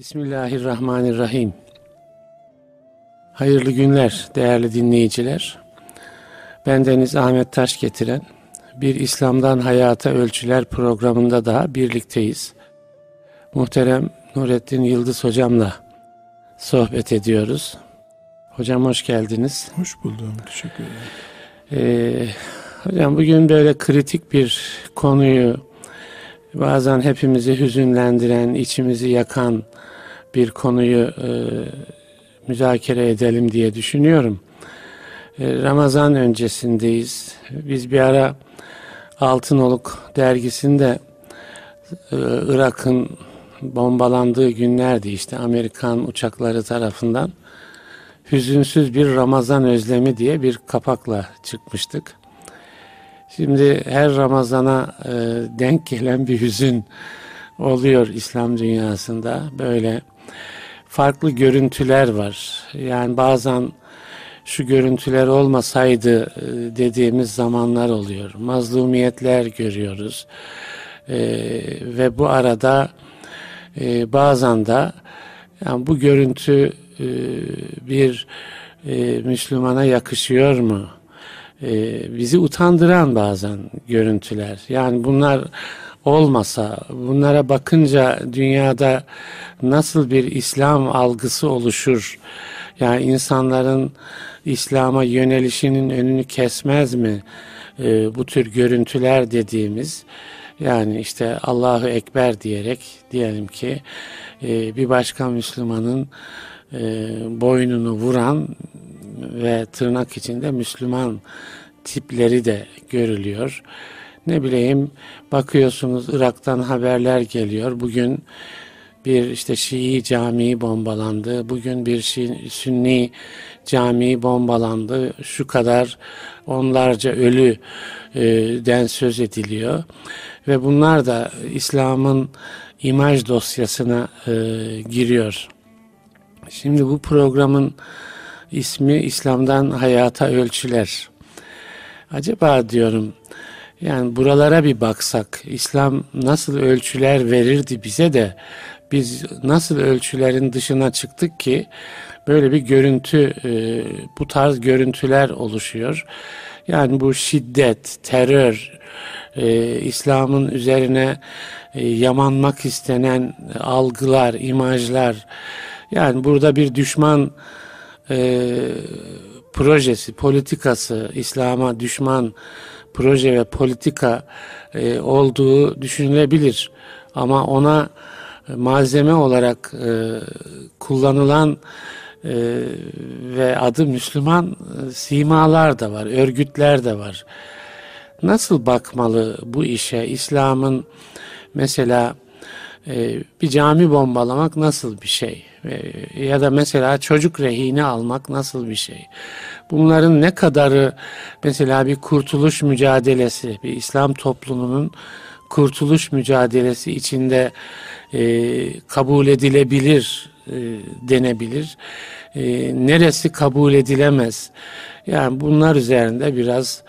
Bismillahirrahmanirrahim. Hayırlı günler değerli dinleyiciler. Bendeniz Ahmet Taş getiren bir İslam'dan Hayata Ölçüler programında daha birlikteyiz. Muhterem Nurettin Yıldız hocamla sohbet ediyoruz. Hocam hoş geldiniz. Hoş buldum. Teşekkür ederim. Ee, hocam bugün böyle kritik bir konuyu bazen hepimizi hüzünlendiren, içimizi yakan bir konuyu e, müzakere edelim diye düşünüyorum. E, Ramazan öncesindeyiz. Biz bir ara Altınoluk dergisinde e, Irak'ın bombalandığı günlerdi işte Amerikan uçakları tarafından hüzünsüz bir Ramazan özlemi diye bir kapakla çıkmıştık. Şimdi her Ramazana e, denk gelen bir hüzün oluyor İslam dünyasında. Böyle farklı görüntüler var. Yani bazen şu görüntüler olmasaydı e, dediğimiz zamanlar oluyor. Mazlumiyetler görüyoruz. E, ve bu arada e, bazen de yani bu görüntü e, bir e, Müslümana yakışıyor mu? E, bizi utandıran bazen görüntüler. Yani bunlar olmasa, bunlara bakınca dünyada nasıl bir İslam algısı oluşur? Yani insanların İslam'a yönelişinin önünü kesmez mi? E, bu tür görüntüler dediğimiz yani işte Allahu Ekber diyerek diyelim ki e, bir başka Müslümanın e, boynunu vuran ve tırnak içinde Müslüman tipleri de görülüyor. Ne bileyim bakıyorsunuz Irak'tan haberler geliyor. Bugün bir işte Şii camii bombalandı. Bugün bir Şii, Sünni camii bombalandı. Şu kadar onlarca ölü e, den söz ediliyor. Ve bunlar da İslam'ın imaj dosyasına e, giriyor. Şimdi bu programın ismi İslam'dan Hayata Ölçüler. Acaba diyorum yani buralara bir baksak İslam nasıl ölçüler verirdi bize de biz nasıl ölçülerin dışına çıktık ki böyle bir görüntü e, bu tarz görüntüler oluşuyor. Yani bu şiddet, terör, e, İslam'ın üzerine e, yamanmak istenen algılar, imajlar yani burada bir düşman projesi, politikası, İslam'a düşman proje ve politika e, olduğu düşünülebilir. Ama ona malzeme olarak e, kullanılan e, ve adı Müslüman e, simalar da var, örgütler de var. Nasıl bakmalı bu işe? İslam'ın mesela e, bir cami bombalamak nasıl bir şey? E, ya da mesela çocuk rehini almak nasıl bir şey? Bunların ne kadarı mesela bir kurtuluş mücadelesi, bir İslam toplumunun kurtuluş mücadelesi içinde e, kabul edilebilir e, denebilir. E, neresi kabul edilemez? Yani bunlar üzerinde biraz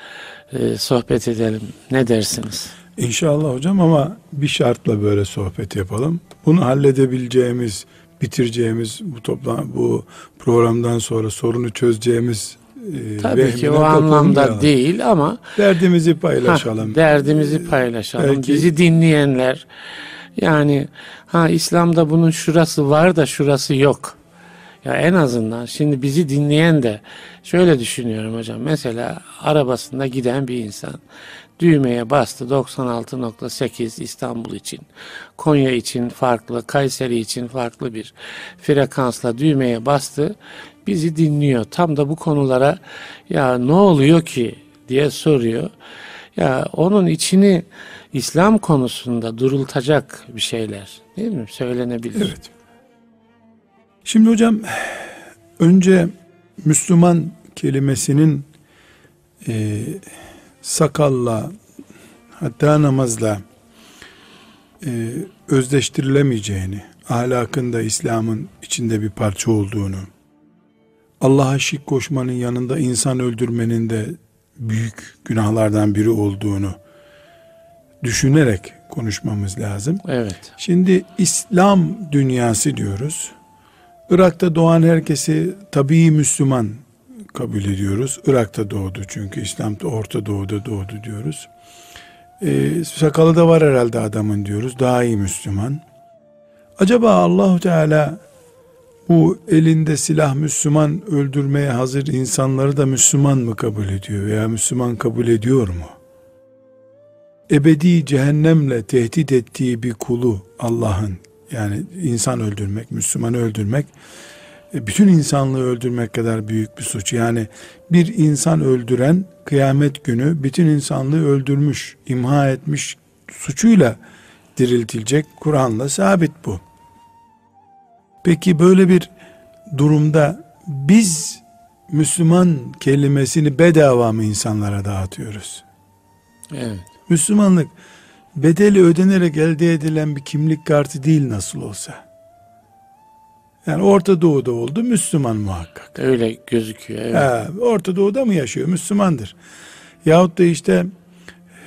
sohbet edelim. Ne dersiniz? İnşallah hocam ama bir şartla böyle sohbet yapalım. Bunu halledebileceğimiz, bitireceğimiz bu toplam bu programdan sonra sorunu çözeceğimiz e, Tabii ki o anlamda değil ama derdimizi paylaşalım. Ha, derdimizi paylaşalım. Belki, Bizi dinleyenler yani ha İslam'da bunun şurası var da şurası yok. Ya en azından şimdi bizi dinleyen de şöyle düşünüyorum hocam. Mesela arabasında giden bir insan düğmeye bastı 96.8 İstanbul için. Konya için farklı, Kayseri için farklı bir frekansla düğmeye bastı. Bizi dinliyor. Tam da bu konulara ya ne oluyor ki diye soruyor. Ya onun içini İslam konusunda durultacak bir şeyler değil mi? Söylenebilir. Evet. Şimdi hocam önce Müslüman kelimesinin e, sakalla hatta namazla e, özdeştirilemeyeceğini, ahlakında İslam'ın içinde bir parça olduğunu, Allah'a şirk koşmanın yanında insan öldürmenin de büyük günahlardan biri olduğunu düşünerek konuşmamız lazım. Evet. Şimdi İslam dünyası diyoruz. Irak'ta doğan herkesi tabii Müslüman kabul ediyoruz. Irak'ta doğdu çünkü İslam da Orta Doğu'da doğdu diyoruz. Ee, sakalı da var herhalde adamın diyoruz. Daha iyi Müslüman. Acaba Allahu Teala bu elinde silah Müslüman öldürmeye hazır insanları da Müslüman mı kabul ediyor veya Müslüman kabul ediyor mu? Ebedi cehennemle tehdit ettiği bir kulu Allah'ın yani insan öldürmek, Müslümanı öldürmek bütün insanlığı öldürmek kadar büyük bir suç. Yani bir insan öldüren kıyamet günü bütün insanlığı öldürmüş, imha etmiş suçuyla diriltilecek. Kur'an'la sabit bu. Peki böyle bir durumda biz Müslüman kelimesini bedava mı insanlara dağıtıyoruz? Evet. Müslümanlık bedeli ödenerek elde edilen bir kimlik kartı değil nasıl olsa. Yani Orta Doğu'da oldu Müslüman muhakkak. Öyle gözüküyor. Evet. Ha, Orta Doğu'da mı yaşıyor? Müslümandır. Yahut da işte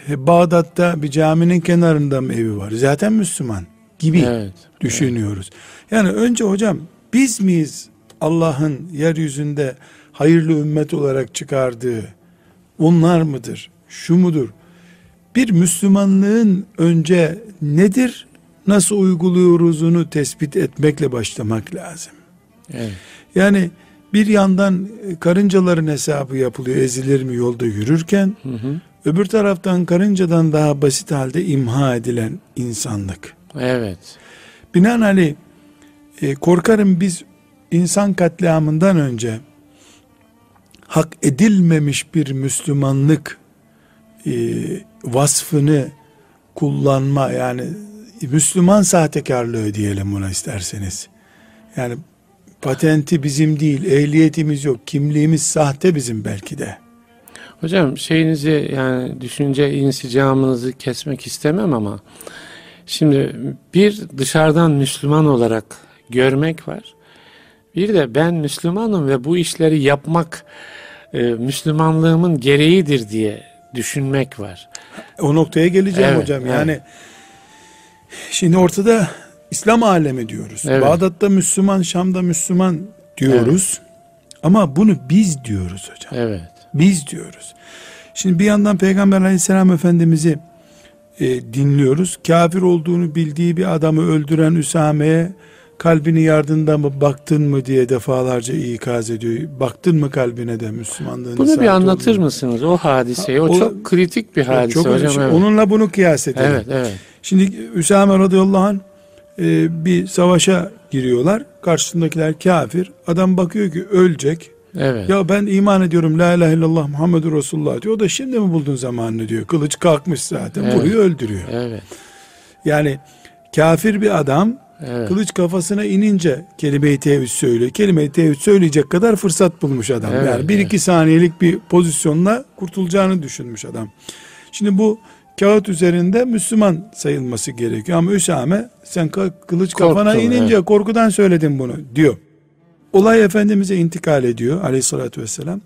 e, Bağdat'ta bir caminin kenarında mı evi var? Zaten Müslüman gibi Evet. düşünüyoruz. Yani önce hocam biz miyiz Allah'ın yeryüzünde hayırlı ümmet olarak çıkardığı onlar mıdır? Şu mudur? Bir Müslümanlığın önce nedir? Nasıl uyguluyoruzunu tespit etmekle başlamak lazım. Evet. Yani bir yandan e, karıncaların hesabı yapılıyor ezilir mi yolda yürürken Hı hı. öbür taraftan karıncadan daha basit halde imha edilen insanlık. Evet. Binaenaleyh e, korkarım biz insan katliamından önce hak edilmemiş bir Müslümanlık e, vasfını kullanma yani Müslüman sahtekarlığı diyelim buna isterseniz. Yani patenti bizim değil, ehliyetimiz yok, kimliğimiz sahte bizim belki de. Hocam şeyinizi yani düşünce insicamınızı kesmek istemem ama şimdi bir dışarıdan Müslüman olarak görmek var. Bir de ben Müslümanım ve bu işleri yapmak e, Müslümanlığımın gereğidir diye düşünmek var. O noktaya geleceğim Evet, hocam. evet. Yani şimdi ortada İslam alemi diyoruz. Evet. Bağdat'ta Müslüman, Şam'da Müslüman diyoruz. Ama bunu biz diyoruz hocam. Evet. Biz diyoruz. Şimdi bir yandan Peygamber aleyhisselam efendimizi e, dinliyoruz. Kafir olduğunu bildiği bir adamı öldüren Üsame'ye kalbini yardında mı baktın mı diye defalarca ikaz ediyor. Baktın mı kalbine de Müslümanlığını Bunu bir anlatır olduğunu. mısınız o hadiseyi? O, O- çok kritik bir hadise Çok hocam. Evet. Onunla bunu kıyas edelim. evet, evet. Şimdi Üsame radıyallahu anh e, bir savaşa giriyorlar. Karşısındakiler kafir. Adam bakıyor ki ölecek. Evet. Ya ben iman ediyorum la ilahe illallah Muhammedur Resulullah diyor. O da şimdi mi buldun zamanını diyor. Kılıç kalkmış zaten. Evet. Vuruyor öldürüyor. Evet. Yani kafir bir adam Evet. kılıç kafasına inince kelime-i tevhid söylüyor. Kelime-i tevhid söyleyecek kadar fırsat bulmuş adam. Evet, yani bir evet. iki saniyelik bir pozisyonla kurtulacağını düşünmüş adam. Şimdi bu kağıt üzerinde Müslüman sayılması gerekiyor. Ama Üsame sen kılıç kafana Korktun, inince korkudan söyledin bunu diyor. Olay Efendimiz'e intikal ediyor aleyhissalatü vesselam.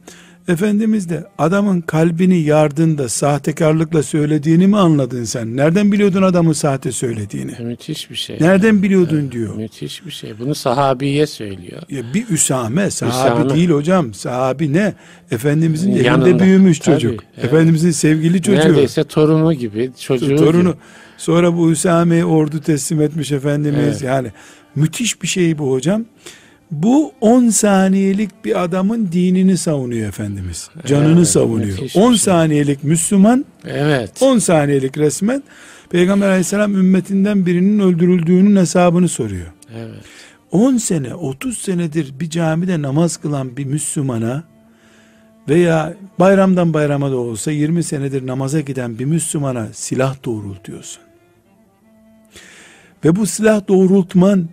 Efendimiz de adamın kalbini yardığında sahtekarlıkla söylediğini mi anladın sen? Nereden biliyordun adamın sahte söylediğini? Müthiş bir şey. Nereden biliyordun diyor. Müthiş bir şey. Bunu sahabiye söylüyor. Ya bir Üsame, sahabi Üsame. değil hocam. Sahabi ne? Efendimizin elinde Yanında. büyümüş Tabii, çocuk. evet. Efendimizin sevgili çocuğu. Neredeyse torunu gibi, çocuğu torunu. gibi. Sonra bu Üsame'yi ordu teslim etmiş Efendimiz. Evet. Yani müthiş bir şey bu hocam. Bu 10 saniyelik bir adamın dinini savunuyor Efendimiz. Canını Evet, savunuyor. müthiş bir 10 şey. saniyelik Müslüman, Evet. 10 saniyelik resmen Peygamber aleyhisselam ümmetinden birinin öldürüldüğünün hesabını soruyor. Evet. 10 sene 30 senedir bir camide namaz kılan bir Müslümana veya bayramdan bayrama da olsa 20 senedir namaza giden bir Müslümana silah doğrultuyorsun. Ve bu silah doğrultman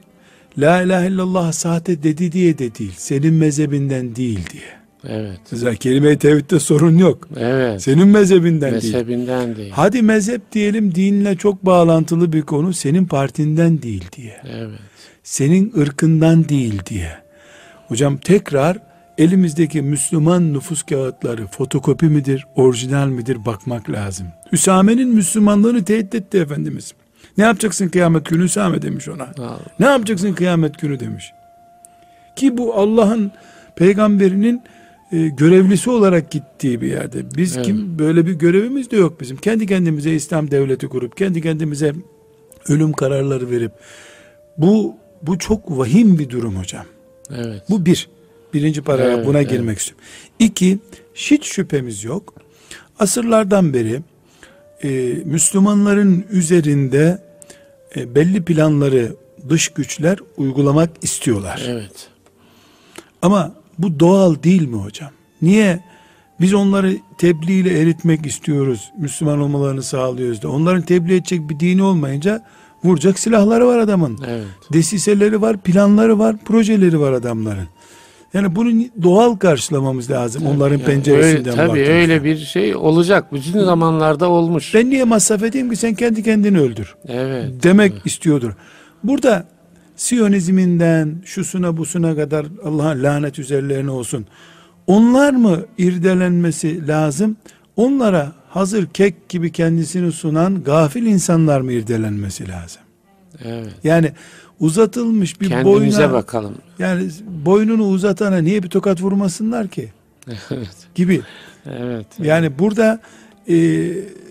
La ilahe illallah sahte dedi diye de değil. Senin mezhebinden değil diye. Evet. Mesela kelime-i tevhidde sorun yok. Evet. Senin mezhebinden değil. Mezhebinden değil. Hadi mezhep diyelim dinle çok bağlantılı bir konu senin partinden değil diye Evet. senin ırkından değil diye. Hocam tekrar elimizdeki Müslüman nüfus kağıtları fotokopi midir, orijinal midir bakmak lazım. Hüsame'nin Müslümanlığını tehdit etti Efendimiz. Ne yapacaksın kıyamet günü Hüsame demiş ona. Allah. Ne yapacaksın kıyamet günü demiş. Ki bu Allah'ın peygamberinin e, görevlisi olarak gittiği bir yerde. Biz Evet. kim böyle bir görevimiz de yok bizim. Kendi kendimize İslam devleti kurup kendi kendimize ölüm kararları verip bu bu çok vahim bir durum hocam. Evet. Bu bir. Birinci paragraf Evet, buna evet. girmek istiyorum. İki, hiç şüphemiz yok. Asırlardan beri e, Müslümanların üzerinde e, belli planları dış güçler uygulamak istiyorlar. Evet. Ama bu doğal değil mi hocam? Niye biz onları tebliğ ile eritmek istiyoruz, Müslüman olmalarını sağlıyoruz da onların tebliğ edecek bir dini olmayınca vuracak silahları var adamın. Evet. Desiseleri var, planları var, projeleri var adamların. Yani bunu doğal karşılamamız lazım onların Yani penceresinden öyle, Tabii baktığımızda. öyle bir şey olacak. Bütün zamanlarda olmuş. Ben niye masraf edeyim ki sen kendi kendini öldür Evet. demek istiyordur. Burada Siyonizminden şusuna busuna kadar Allah'ın lanet üzerlerine olsun. Onlar mı irdelenmesi lazım? Onlara hazır kek gibi kendisini sunan gafil insanlar mı irdelenmesi lazım? Evet. Yani uzatılmış bir Kendimize boyuna bakalım. yani boynunu uzatana niye bir tokat vurmasınlar ki Evet. gibi. Evet. Yani burada e,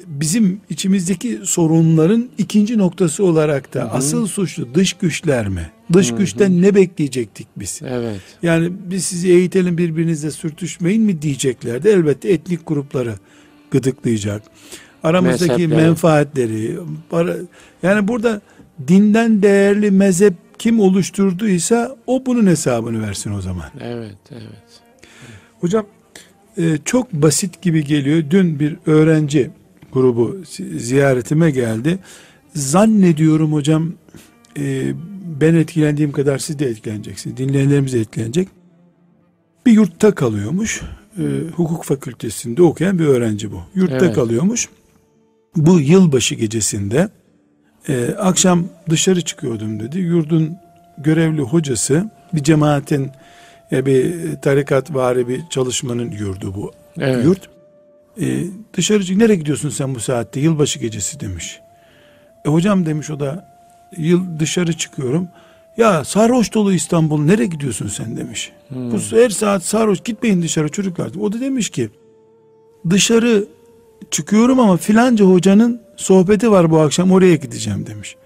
bizim içimizdeki sorunların ikinci noktası olarak da asıl suçlu dış güçler mi? Dış güçten ne bekleyecektik biz? Evet. Yani biz sizi eğitelim birbirinizle sürtüşmeyin mi diyeceklerdi. Elbette etnik grupları gıdıklayacak. Aramızdaki Mezhepleri. menfaatleri. para- yani burada dinden değerli mezhep kim oluşturduysa o bunun hesabını versin o zaman. Evet. Evet. Hocam e, çok basit gibi geliyor. Dün bir öğrenci grubu zi- ziyaretime geldi. Zannediyorum hocam e, ben etkilendiğim kadar siz de etkileneceksiniz. Dinleyenlerimiz de etkilenecek. Bir yurtta kalıyormuş. E, hukuk fakültesinde okuyan bir öğrenci bu. Yurtta Evet. kalıyormuş. Bu yılbaşı gecesinde e, akşam dışarı çıkıyordum dedi. Yurdun görevli hocası bir cemaatin e, bir tarikat vari bir çalışmanın yurdu bu Evet. yurt. E, dışarı çık nereye gidiyorsun sen bu saatte yılbaşı gecesi demiş. E, hocam demiş o da yıl dışarı çıkıyorum. Ya sarhoş dolu İstanbul nereye gidiyorsun sen demiş. Hmm. Bu her saat sarhoş gitmeyin dışarı çocuklar. O da demiş ki dışarı çıkıyorum ama filanca hocanın sohbeti var bu akşam oraya gideceğim demiş.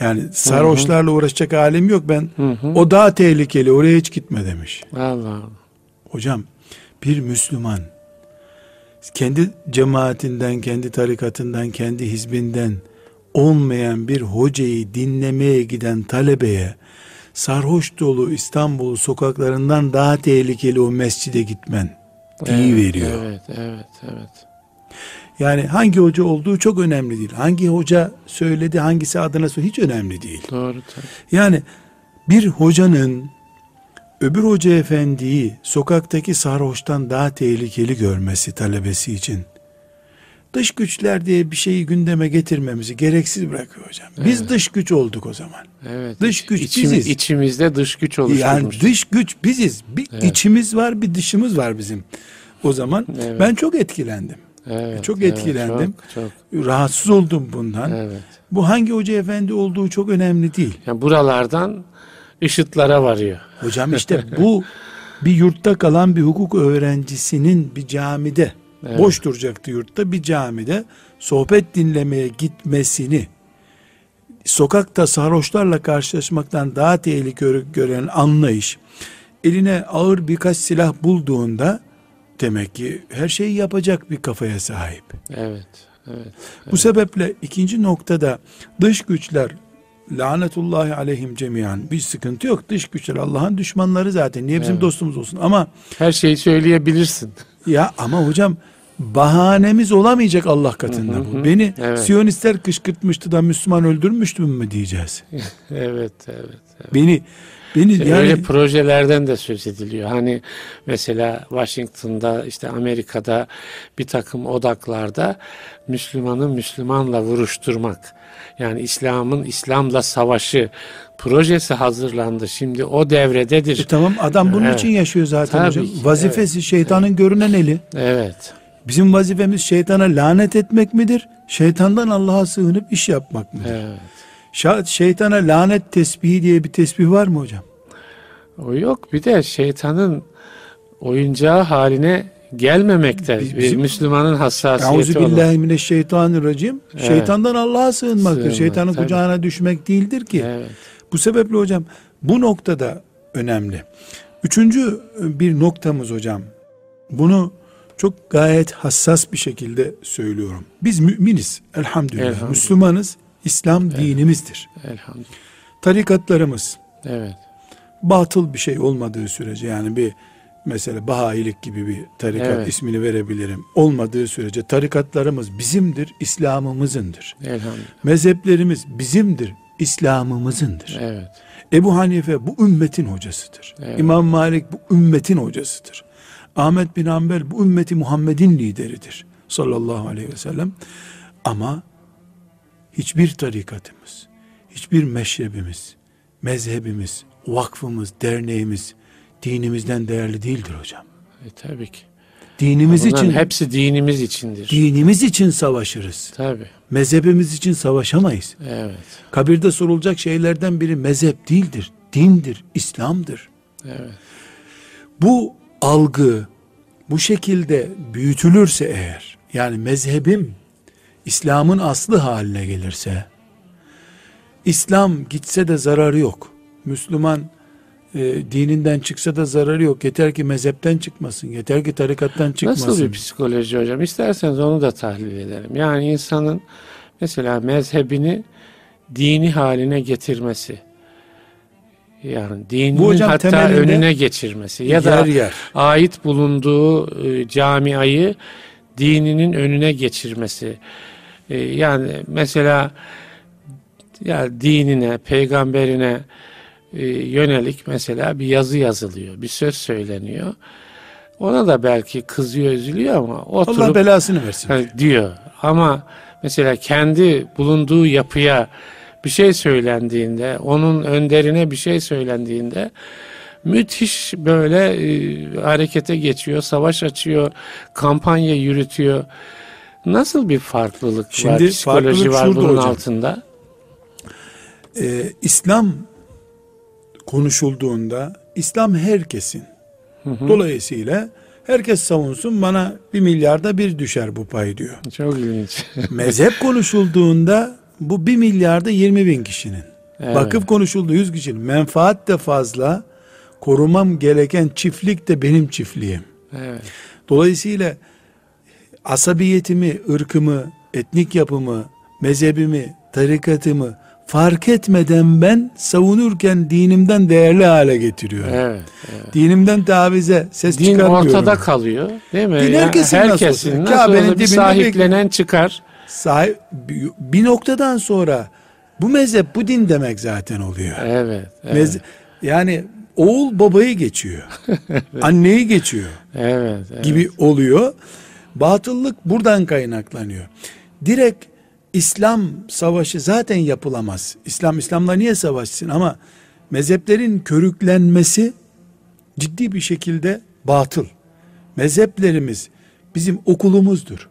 Yani sarhoşlarla uğraşacak halim yok ben. Hı hı. O daha tehlikeli oraya hiç gitme demiş. Allah Allah. Hocam bir Müslüman kendi cemaatinden, kendi tarikatından, kendi hizbinden olmayan bir hocayı dinlemeye giden talebeye sarhoş dolu İstanbul sokaklarından daha tehlikeli o mescide gitmen iyi Evet, veriyor. Evet. Evet. Evet. Yani hangi hoca olduğu çok önemli değil. Hangi hoca söyledi, hangisi adına söyledi hiç önemli değil. Doğru tabii. Yani bir hocanın öbür hoca efendiyi sokaktaki sarhoştan daha tehlikeli görmesi talebesi için dış güçler diye bir şeyi gündeme getirmemizi gereksiz bırakıyor hocam. Biz Evet. dış güç olduk o zaman. Evet. Dış güç içimiz- biziz. içimizde dış güç oluşturmuş. Yani dış güç biziz. Bir Evet. içimiz var, bir dışımız var bizim. O zaman Evet. ben çok etkilendim. Evet, çok evet, etkilendim. Çok, çok. Rahatsız oldum bundan. Evet. Bu hangi hoca efendi olduğu çok önemli değil. Yani buralardan IŞİD'lere varıyor. Hocam işte bu bir yurtta kalan bir hukuk öğrencisinin bir camide Evet. boş duracaktı yurtta bir camide sohbet dinlemeye gitmesini sokakta sarhoşlarla karşılaşmaktan daha tehlikeli gören anlayış eline ağır birkaç silah bulduğunda demek ki her şeyi yapacak bir kafaya sahip. Evet. Evet. Bu sebeple ikinci noktada dış güçler lanetullahi aleyhim cemiyan bir sıkıntı yok. Dış güçler Allah'ın düşmanları zaten. Niye bizim Evet. dostumuz olsun? Ama Her şeyi söyleyebilirsin. ya ama hocam bahanemiz olamayacak Allah katında Hı hı bu. Beni Evet. Siyonistler kışkırtmıştı da Müslüman öldürmüştü mü diyeceğiz. evet, evet. evet. Beni beni İşte yani Öyle projelerden de söz ediliyor. Hani mesela Washington'da işte Amerika'da bir takım odaklarda Müslümanı Müslümanla vuruşturmak. Yani İslam'ın İslam'la savaşı projesi hazırlandı. Şimdi o devrededir. E tamam adam bunun Evet. için yaşıyor zaten Tabii hocam. Vazifesi şeytanın görünen eli. Evet. Bizim vazifemiz şeytana lanet etmek midir? Şeytandan Allah'a sığınıp iş yapmak mıdır? Evet. Şeytana lanet tesbihi diye bir tesbih var mı hocam? O yok. Bir de şeytanın oyuncağı haline gelmekte. Biz- bir bizim- Müslümanın hassasiyeti Euzu olan. billahi mineşşeytanirracim. Evet. Şeytandan Allah'a sığınmaktır. Sığınmak, Şeytanın tabii. kucağına düşmek değildir ki. Evet. Bu sebeple hocam bu noktada önemli. Üçüncü bir noktamız hocam. Bunu çok gayet hassas bir şekilde söylüyorum. Biz müminiz elhamdülillah. Elhamdülillah. Müslümanız. İslam dinimizdir. Elhamdülillah. Tarikatlarımız Evet. batıl bir şey olmadığı sürece yani bir mesela Bahayilik gibi bir tarikat Evet. ismini verebilirim. Olmadığı sürece tarikatlarımız bizimdir, İslam'ımızındır. Elhamdülillah. Mezheplerimiz bizimdir, İslam'ımızındır. Evet. Ebu Hanife bu ümmetin hocasıdır. Evet. İmam Malik bu ümmetin hocasıdır. Ahmet bin Hanbel bu ümmeti Muhammed'in lideridir. Sallallahu aleyhi ve sellem. Ama hiçbir tarikatımız, hiçbir meşrebimiz, mezhebimiz, vakfımız, derneğimiz dinimizden değerli değildir hocam. E, tabii ki. Dinimiz Bunların için hepsi dinimiz içindir. dinimiz için savaşırız. Tabii. Mezhebimiz için savaşamayız. Evet. Kabirde sorulacak şeylerden biri mezhep değildir. Dindir, İslam'dır. Evet. Bu algı bu şekilde büyütülürse eğer yani mezhebim İslam'ın aslı haline gelirse İslam gitse de zararı yok. Müslüman e, dininden çıksa da zararı yok. Yeter ki mezhepten çıkmasın. Yeter ki tarikattan çıkmasın. Nasıl bir psikoloji hocam? İsterseniz onu da tahlil edelim. Yani insanın mesela mezhebini dini haline getirmesi. Yani dininin Bu hocam hatta önüne geçirmesi ya da yer yer. ait bulunduğu e, camiayı dininin önüne geçirmesi. E, yani mesela ya dinine, peygamberine e, yönelik mesela bir yazı yazılıyor, bir söz söyleniyor. Ona da belki kızıyor, üzülüyor ama oturup Allah belasını versin. Ha, diyor. Ama mesela kendi bulunduğu yapıya bir şey söylendiğinde, onun önderine bir şey söylendiğinde müthiş böyle e, harekete geçiyor, savaş açıyor, kampanya yürütüyor. Nasıl bir farklılık var, Şimdi psikoloji farklılık var bunun hocam. altında? Ee, İslam konuşulduğunda İslam herkesin. Dolayısıyla herkes savunsun bana bir milyarda bir düşer bu pay diyor. Çok ilginç. Mezhep konuşulduğunda bu bir milyarda 20 bin kişinin. Evet. Vakıf konuşuldu 100 kişinin. Menfaat de fazla. Korumam gereken çiftlik de benim çiftliğim. evet. Dolayısıyla asabiyetimi, ırkımı, etnik yapımı, mezhebimi, tarikatımı fark etmeden ben savunurken dinimden değerli hale getiriyorum. Evet. evet. Dinimden tavize ses Din çıkarmıyorum. ortada kalıyor, değil mi? Din Yani herkesin herkesin nasıl Kabe'nin olsa bir dibinde sahiplenen çıkar. Sahip, bir- noktadan sonra bu mezhep bu din demek zaten oluyor. Evet. Evet. Mez- yani oğul babayı geçiyor. Anneyi geçiyor evet, evet. gibi oluyor. Batıllık buradan kaynaklanıyor. Direkt İslam savaşı zaten yapılamaz. İslam İslam'la niye savaşsın ama mezheplerin körüklenmesi ciddi bir şekilde batıl. Mezheplerimiz bizim okulumuzdur.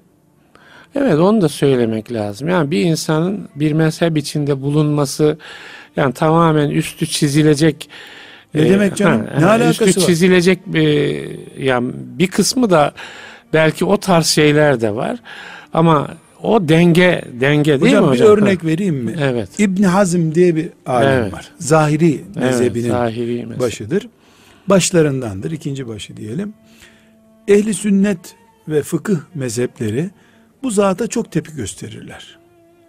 Evet onu da söylemek lazım. Yani bir insanın bir mezhep içinde bulunması yani tamamen üstü çizilecek Ne demek canım? Ne alakası üstü var? çizilecek bir yani bir kısmı da belki o tarz şeyler de var. Ama o denge denge değil hocam mi bir hocam? örnek vereyim mi? Evet. İbn Hazm diye bir alim Evet. var. Zahiri Evet, mezhebinin zahiri mezhep. başıdır. Başlarındandır. ikinci başı diyelim. Ehli sünnet ve fıkıh mezhepleri bu zata çok tepki gösterirler.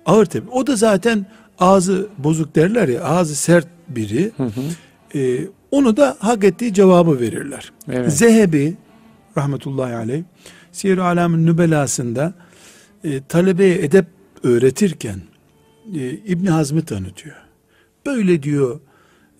Ağır tepki. O da zaten ağzı bozuk derler ya ağzı sert biri. Ee, onu da hak ettiği cevabı verirler. Evet. Zehebi rahmetullahi aleyh Siyer-i Alam'ın nübelasında e, talebeye edep öğretirken e, İbni Hazm'ı tanıtıyor. Böyle diyor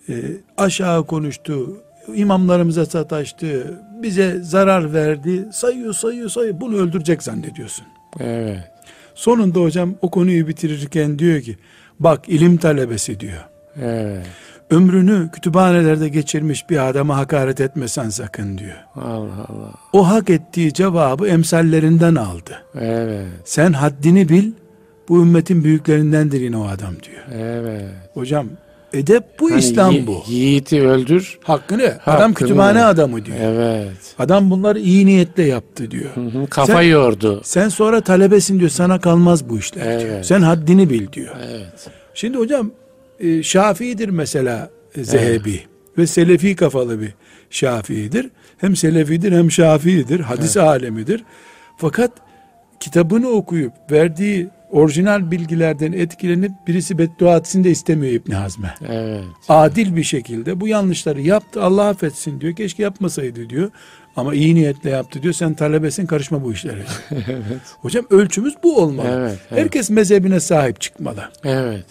e, aşağı konuştu, imamlarımıza sataştı, bize zarar verdi, sayıyor sayıyor sayıyor, bunu öldürecek zannediyorsun. Evet. Sonunda hocam o konuyu bitirirken diyor ki, bak ilim talebesi diyor. Evet. Ömrünü kütüphanelerde geçirmiş bir adama hakaret etmesen sakın diyor. Allah Allah. O hak ettiği cevabı emsallerinden aldı. Evet. Sen haddini bil, bu ümmetin büyüklerindendir yine o adam diyor. Evet. Hocam edep bu Hani İslam bu. Yiğiti öldür. Hakkını. Adam Hakkını. kütüphane adamı diyor. Evet. Adam bunları iyi niyetle yaptı diyor. Hı hı, Kafa Sen- yordu. Sen sonra talebesin diyor. Sana kalmaz bu işler diyor. Evet. Sen haddini bil diyor. Evet. Şimdi hocam e, Şafii'dir mesela e, Zehebi ve Selefi kafalı bir Şafii'dir. Hem Selefidir hem Şafii'dir. Hadis alemidir. Fakat kitabını okuyup verdiği orijinal bilgilerden etkilenip birisi beddua etsin de istemiyor İbn Hazm'e. Evet. Adil bir şekilde bu yanlışları yaptı Allah affetsin diyor. Keşke yapmasaydı diyor. Ama iyi niyetle yaptı diyor. Sen talebesin karışma bu işlere. Hocam ölçümüz bu olmalı. Evet, evet. Herkes mezhebine sahip çıkmalı. Evet.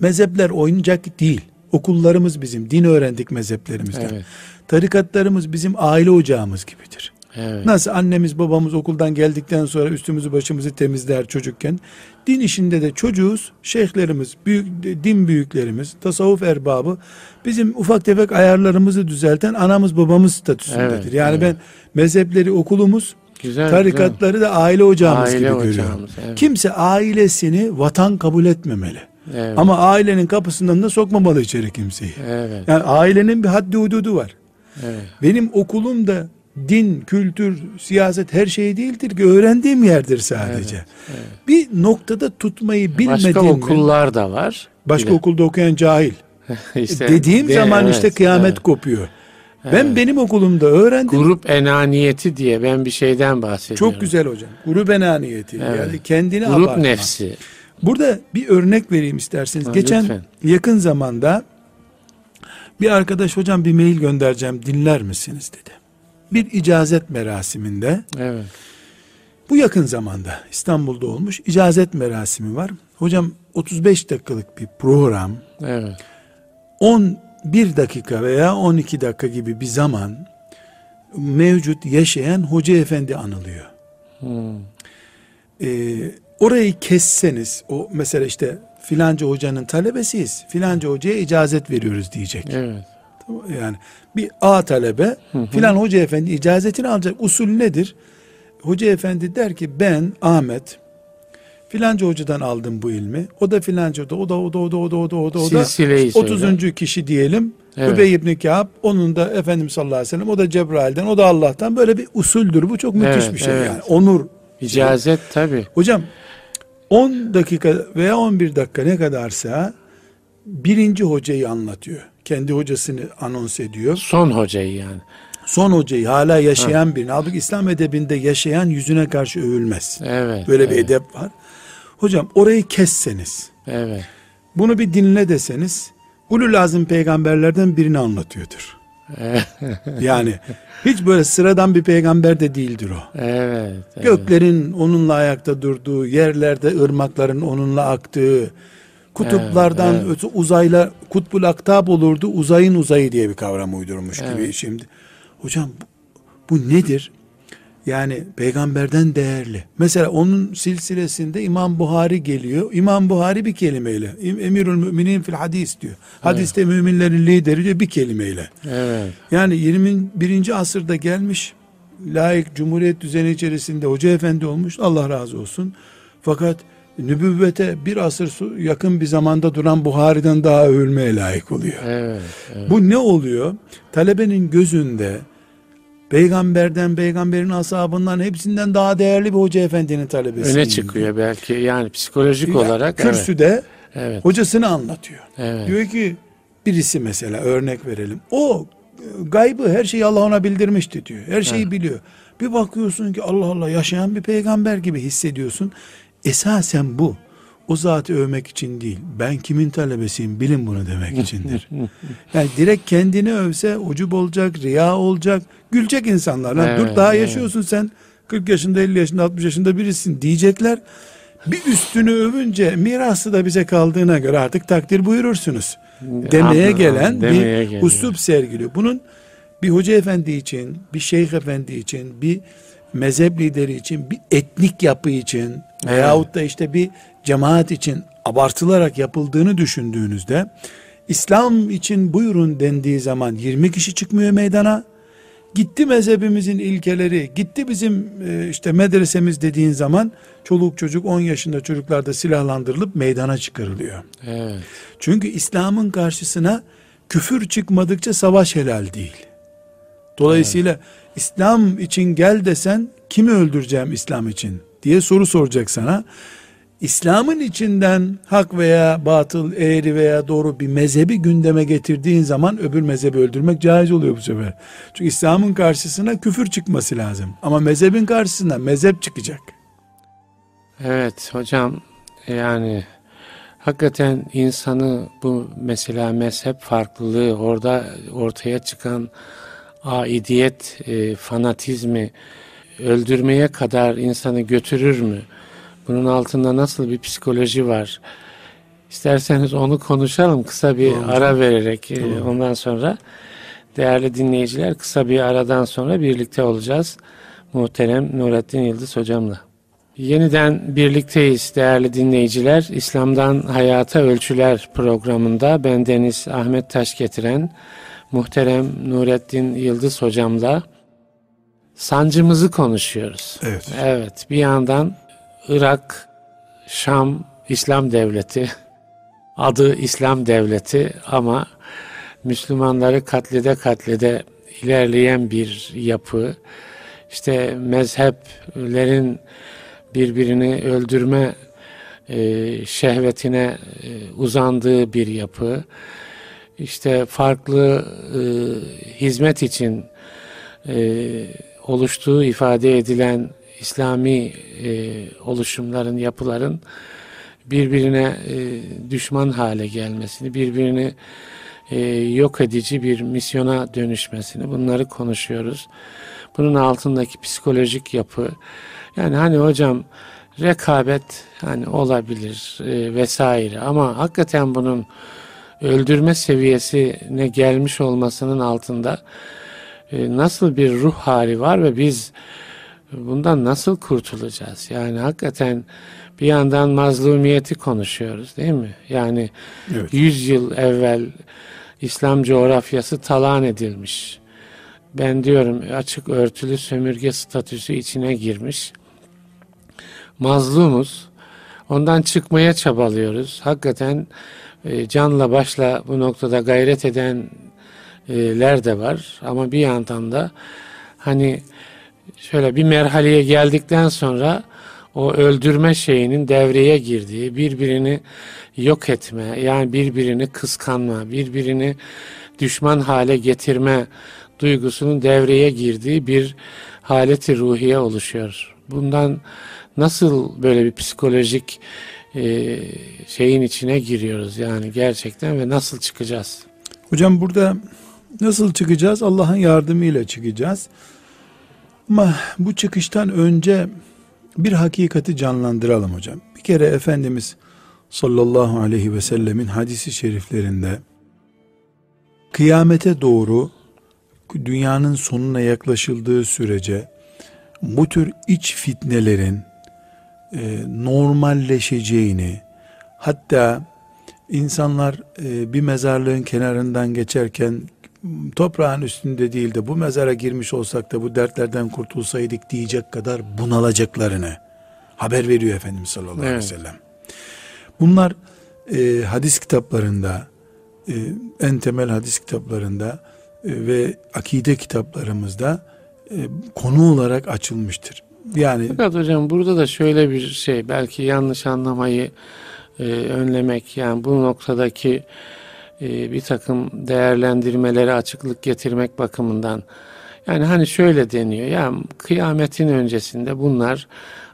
Mezhepler oyuncak değil. Okullarımız bizim. Din öğrendik mezheplerimizden. Evet. Tarikatlarımız bizim aile ocağımız gibidir. Evet. Nasıl annemiz babamız okuldan geldikten sonra üstümüzü başımızı temizler çocukken. Din işinde de çocuğuz, şeyhlerimiz, büyük, din büyüklerimiz, tasavvuf erbabı bizim ufak tefek ayarlarımızı düzelten anamız babamız statüsündedir. Evet, yani evet. ben mezhepleri okulumuz, Güzel. tarikatları da aile ocağımız Aile gibi görüyorum. ocağımız, evet. Kimse ailesini vatan kabul etmemeli. Evet. Ama ailenin kapısından da sokmamalı içeri kimseyi. Evet. Yani ailenin bir haddi hududu var. Evet. Benim okulum da din, kültür, siyaset her şey değildir ki öğrendiğim yerdir sadece. Bir noktada tutmayı bilmediğim Başka okullar da var. başka Bir de- okulda okuyan cahil. İşte Dediğim de- zaman evet, işte kıyamet evet. kopuyor. Ben benim okulumda öğrendim. Grup enaniyeti diye ben bir şeyden bahsediyorum. Çok güzel hocam. Grup enaniyeti. Evet. Yani kendini Grup abartma. nefsi. Burada bir örnek vereyim isterseniz. Ha, Geçen lütfen. yakın zamanda bir arkadaş hocam bir mail göndereceğim dinler misiniz dedi. Bir icazet merasiminde Evet. bu yakın zamanda İstanbul'da olmuş icazet merasimi var. Hocam 35 dakikalık bir program Evet. 11 dakika veya 12 dakika gibi bir zaman mevcut yaşayan hoca efendi anılıyor. Hmm. Ee, orayı kesseniz o mesela işte filanca hocanın talebesiyiz. Filanca hocaya icazet veriyoruz diyecek. Evet. Yani bir A talebe filan hoca efendi icazetini alacak. Usul nedir? Hoca efendi der ki ben Ahmet filanca hocadan aldım bu ilmi. O da filanca hoca, o da o da o da o da o da o da o da Silsileyi 30. söyler. kişi diyelim. Evet. Übey ibn Kâb, onun da Efendimiz sallallahu aleyhi ve sellem, o da Cebrail'den, o da Allah'tan böyle bir usuldür. Bu çok müthiş Evet, bir şey evet. yani. Onur. İcazet tabi. Hocam 10 dakika veya 11 dakika ne kadarsa birinci hocayı anlatıyor. Kendi hocasını anons ediyor. Son hocayı yani. Son hocayı hala yaşayan birini. Halbuki İslam edebinde yaşayan yüzüne karşı övülmez. Evet. Böyle bir evet, edep var. Hocam orayı kesseniz, Evet. bunu bir dinle deseniz, ulul azim peygamberlerden birini anlatıyordur. Yani hiç böyle sıradan bir peygamber de değildir o. Evet. evet. Göklerin onunla ayakta durduğu, yerlerde ırmakların onunla aktığı, kutuplardan Evet, evet. öte uzaylar, kutbul aktab olurdu, uzayın uzayı diye bir kavram uydurmuş gibi Evet. şimdi. Hocam bu, bu nedir? Yani peygamberden değerli. Mesela onun silsilesinde İmam Buhari geliyor. İmam Buhari bir kelimeyle. "Em- Emirül müminin fil hadis diyor. Hadiste müminlerin lideri diyor bir kelimeyle. Evet. Yani 21. asırda gelmiş layık cumhuriyet düzeni içerisinde hoca efendi olmuş Allah razı olsun. Fakat nübüvvete bir asır yakın bir zamanda duran Buhari'den daha övülmeye layık oluyor. Evet. evet. Bu ne oluyor? Talebenin gözünde peygamberden, peygamberin ashabından hepsinden daha değerli bir hoca efendinin talebesi. Öne çıkıyor belki yani psikolojik olarak. Evet. Kürsüde Evet. hocasını anlatıyor. Evet. Diyor ki birisi mesela örnek verelim. O e, gaybı her şeyi Allah ona bildirmişti diyor. Her şeyi biliyor. Bir bakıyorsun ki Allah Allah yaşayan bir peygamber gibi hissediyorsun. Esasen bu. O zatı övmek için değil. Ben kimin talebesiyim bilin bunu demek içindir. yani direkt kendini övse ucub olacak, riya olacak, gülecek insanlar. Lan dur Evet, daha evet. yaşıyorsun sen. 40 yaşında, 50 yaşında, 60 yaşında birisin diyecekler. Bir üstünü övünce mirası da bize kaldığına göre artık takdir buyurursunuz. Demeye Anladım, gelen demeye bir geliyor. uslup sergiliyor. Bunun bir hoca efendi için, bir şeyh efendi için, bir mezhep lideri için, bir etnik yapı için veyahut da işte bir cemaat için abartılarak yapıldığını düşündüğünüzde İslam için buyurun dendiği zaman 20 kişi çıkmıyor meydana. Gitti mezhebimizin ilkeleri, gitti bizim e, işte medresemiz dediğin zaman çoluk çocuk 10 yaşında çocuklar da silahlandırılıp meydana çıkarılıyor. Evet. Çünkü İslam'ın karşısına küfür çıkmadıkça savaş helal değil. Dolayısıyla İslam için gel desen kimi öldüreceğim İslam için diye soru soracak sana. İslam'ın içinden hak veya batıl, eğri veya doğru bir mezhebi gündeme getirdiğin zaman öbür mezhebi öldürmek caiz oluyor bu sefer. Çünkü İslam'ın karşısına küfür çıkması lazım. Ama mezhebin karşısına mezhep çıkacak. Evet hocam yani hakikaten insanı bu mesela mezhep farklılığı orada ortaya çıkan aidiyet e, fanatizmi öldürmeye kadar insanı götürür mü? Bunun altında nasıl bir psikoloji var? İsterseniz onu konuşalım kısa bir Doğru. ara vererek e, Doğru. ondan sonra değerli dinleyiciler kısa bir aradan sonra birlikte olacağız. Muhterem Nurettin Yıldız hocamla. Yeniden birlikteyiz değerli dinleyiciler. İslam'dan Hayata Ölçüler programında bendeniz Ahmet Taş getiren muhterem Nurettin Yıldız hocamla sancımızı konuşuyoruz. Evet. Evet bir yandan Irak, Şam İslam Devleti adı İslam Devleti ama Müslümanları katlede katlede ilerleyen bir yapı. İşte mezheplerin birbirini öldürme e, şehvetine e, uzandığı bir yapı. İşte farklı e, hizmet için oluştuğu ifade edilen İslami e, oluşumların, yapıların birbirine e, düşman hale gelmesini, birbirini e, yok edici bir misyona dönüşmesini bunları konuşuyoruz. Bunun altındaki psikolojik yapı yani hani hocam rekabet hani olabilir e, vesaire ama hakikaten bunun öldürme seviyesine gelmiş olmasının altında e, nasıl bir ruh hali var ve biz bundan nasıl kurtulacağız? Yani hakikaten bir yandan mazlumiyeti konuşuyoruz değil mi? Yani Evet. 100 yıl evvel İslam coğrafyası talan edilmiş. Ben diyorum açık örtülü sömürge statüsü içine girmiş. Mazlumuz. Ondan çıkmaya çabalıyoruz. Hakikaten e, canla başla bu noktada gayret edenler de var. Ama bir yandan da hani şöyle bir merhaleye geldikten sonra o öldürme şeyinin devreye girdiği, birbirini yok etme, yani birbirini kıskanma, birbirini düşman hale getirme duygusunun devreye girdiği bir haleti ruhiye oluşuyor. Bundan nasıl böyle bir psikolojik e, şeyin içine giriyoruz yani gerçekten ve nasıl çıkacağız? Hocam burada nasıl çıkacağız? Allah'ın yardımıyla çıkacağız. Ama bu çıkıştan önce bir hakikati canlandıralım hocam. Bir kere Efendimiz sallallahu aleyhi ve sellemin hadisi şeriflerinde kıyamete doğru dünyanın sonuna yaklaşıldığı sürece bu tür iç fitnelerin e, normalleşeceğini hatta insanlar e, bir mezarlığın kenarından geçerken toprağın üstünde değil de bu mezara girmiş olsak da bu dertlerden kurtulsaydık diyecek kadar bunalacaklarını haber veriyor Efendimiz sallallahu aleyhi ve Evet. sellem. Bunlar e, hadis kitaplarında e, en temel hadis kitaplarında e, ve akide kitaplarımızda e, konu olarak açılmıştır. Yani Fakat hocam burada da şöyle bir şey belki yanlış anlamayı e, önlemek yani bu noktadaki e, bir takım değerlendirmelere açıklık getirmek bakımından. Yani hani şöyle deniyor ya kıyametin öncesinde bunlar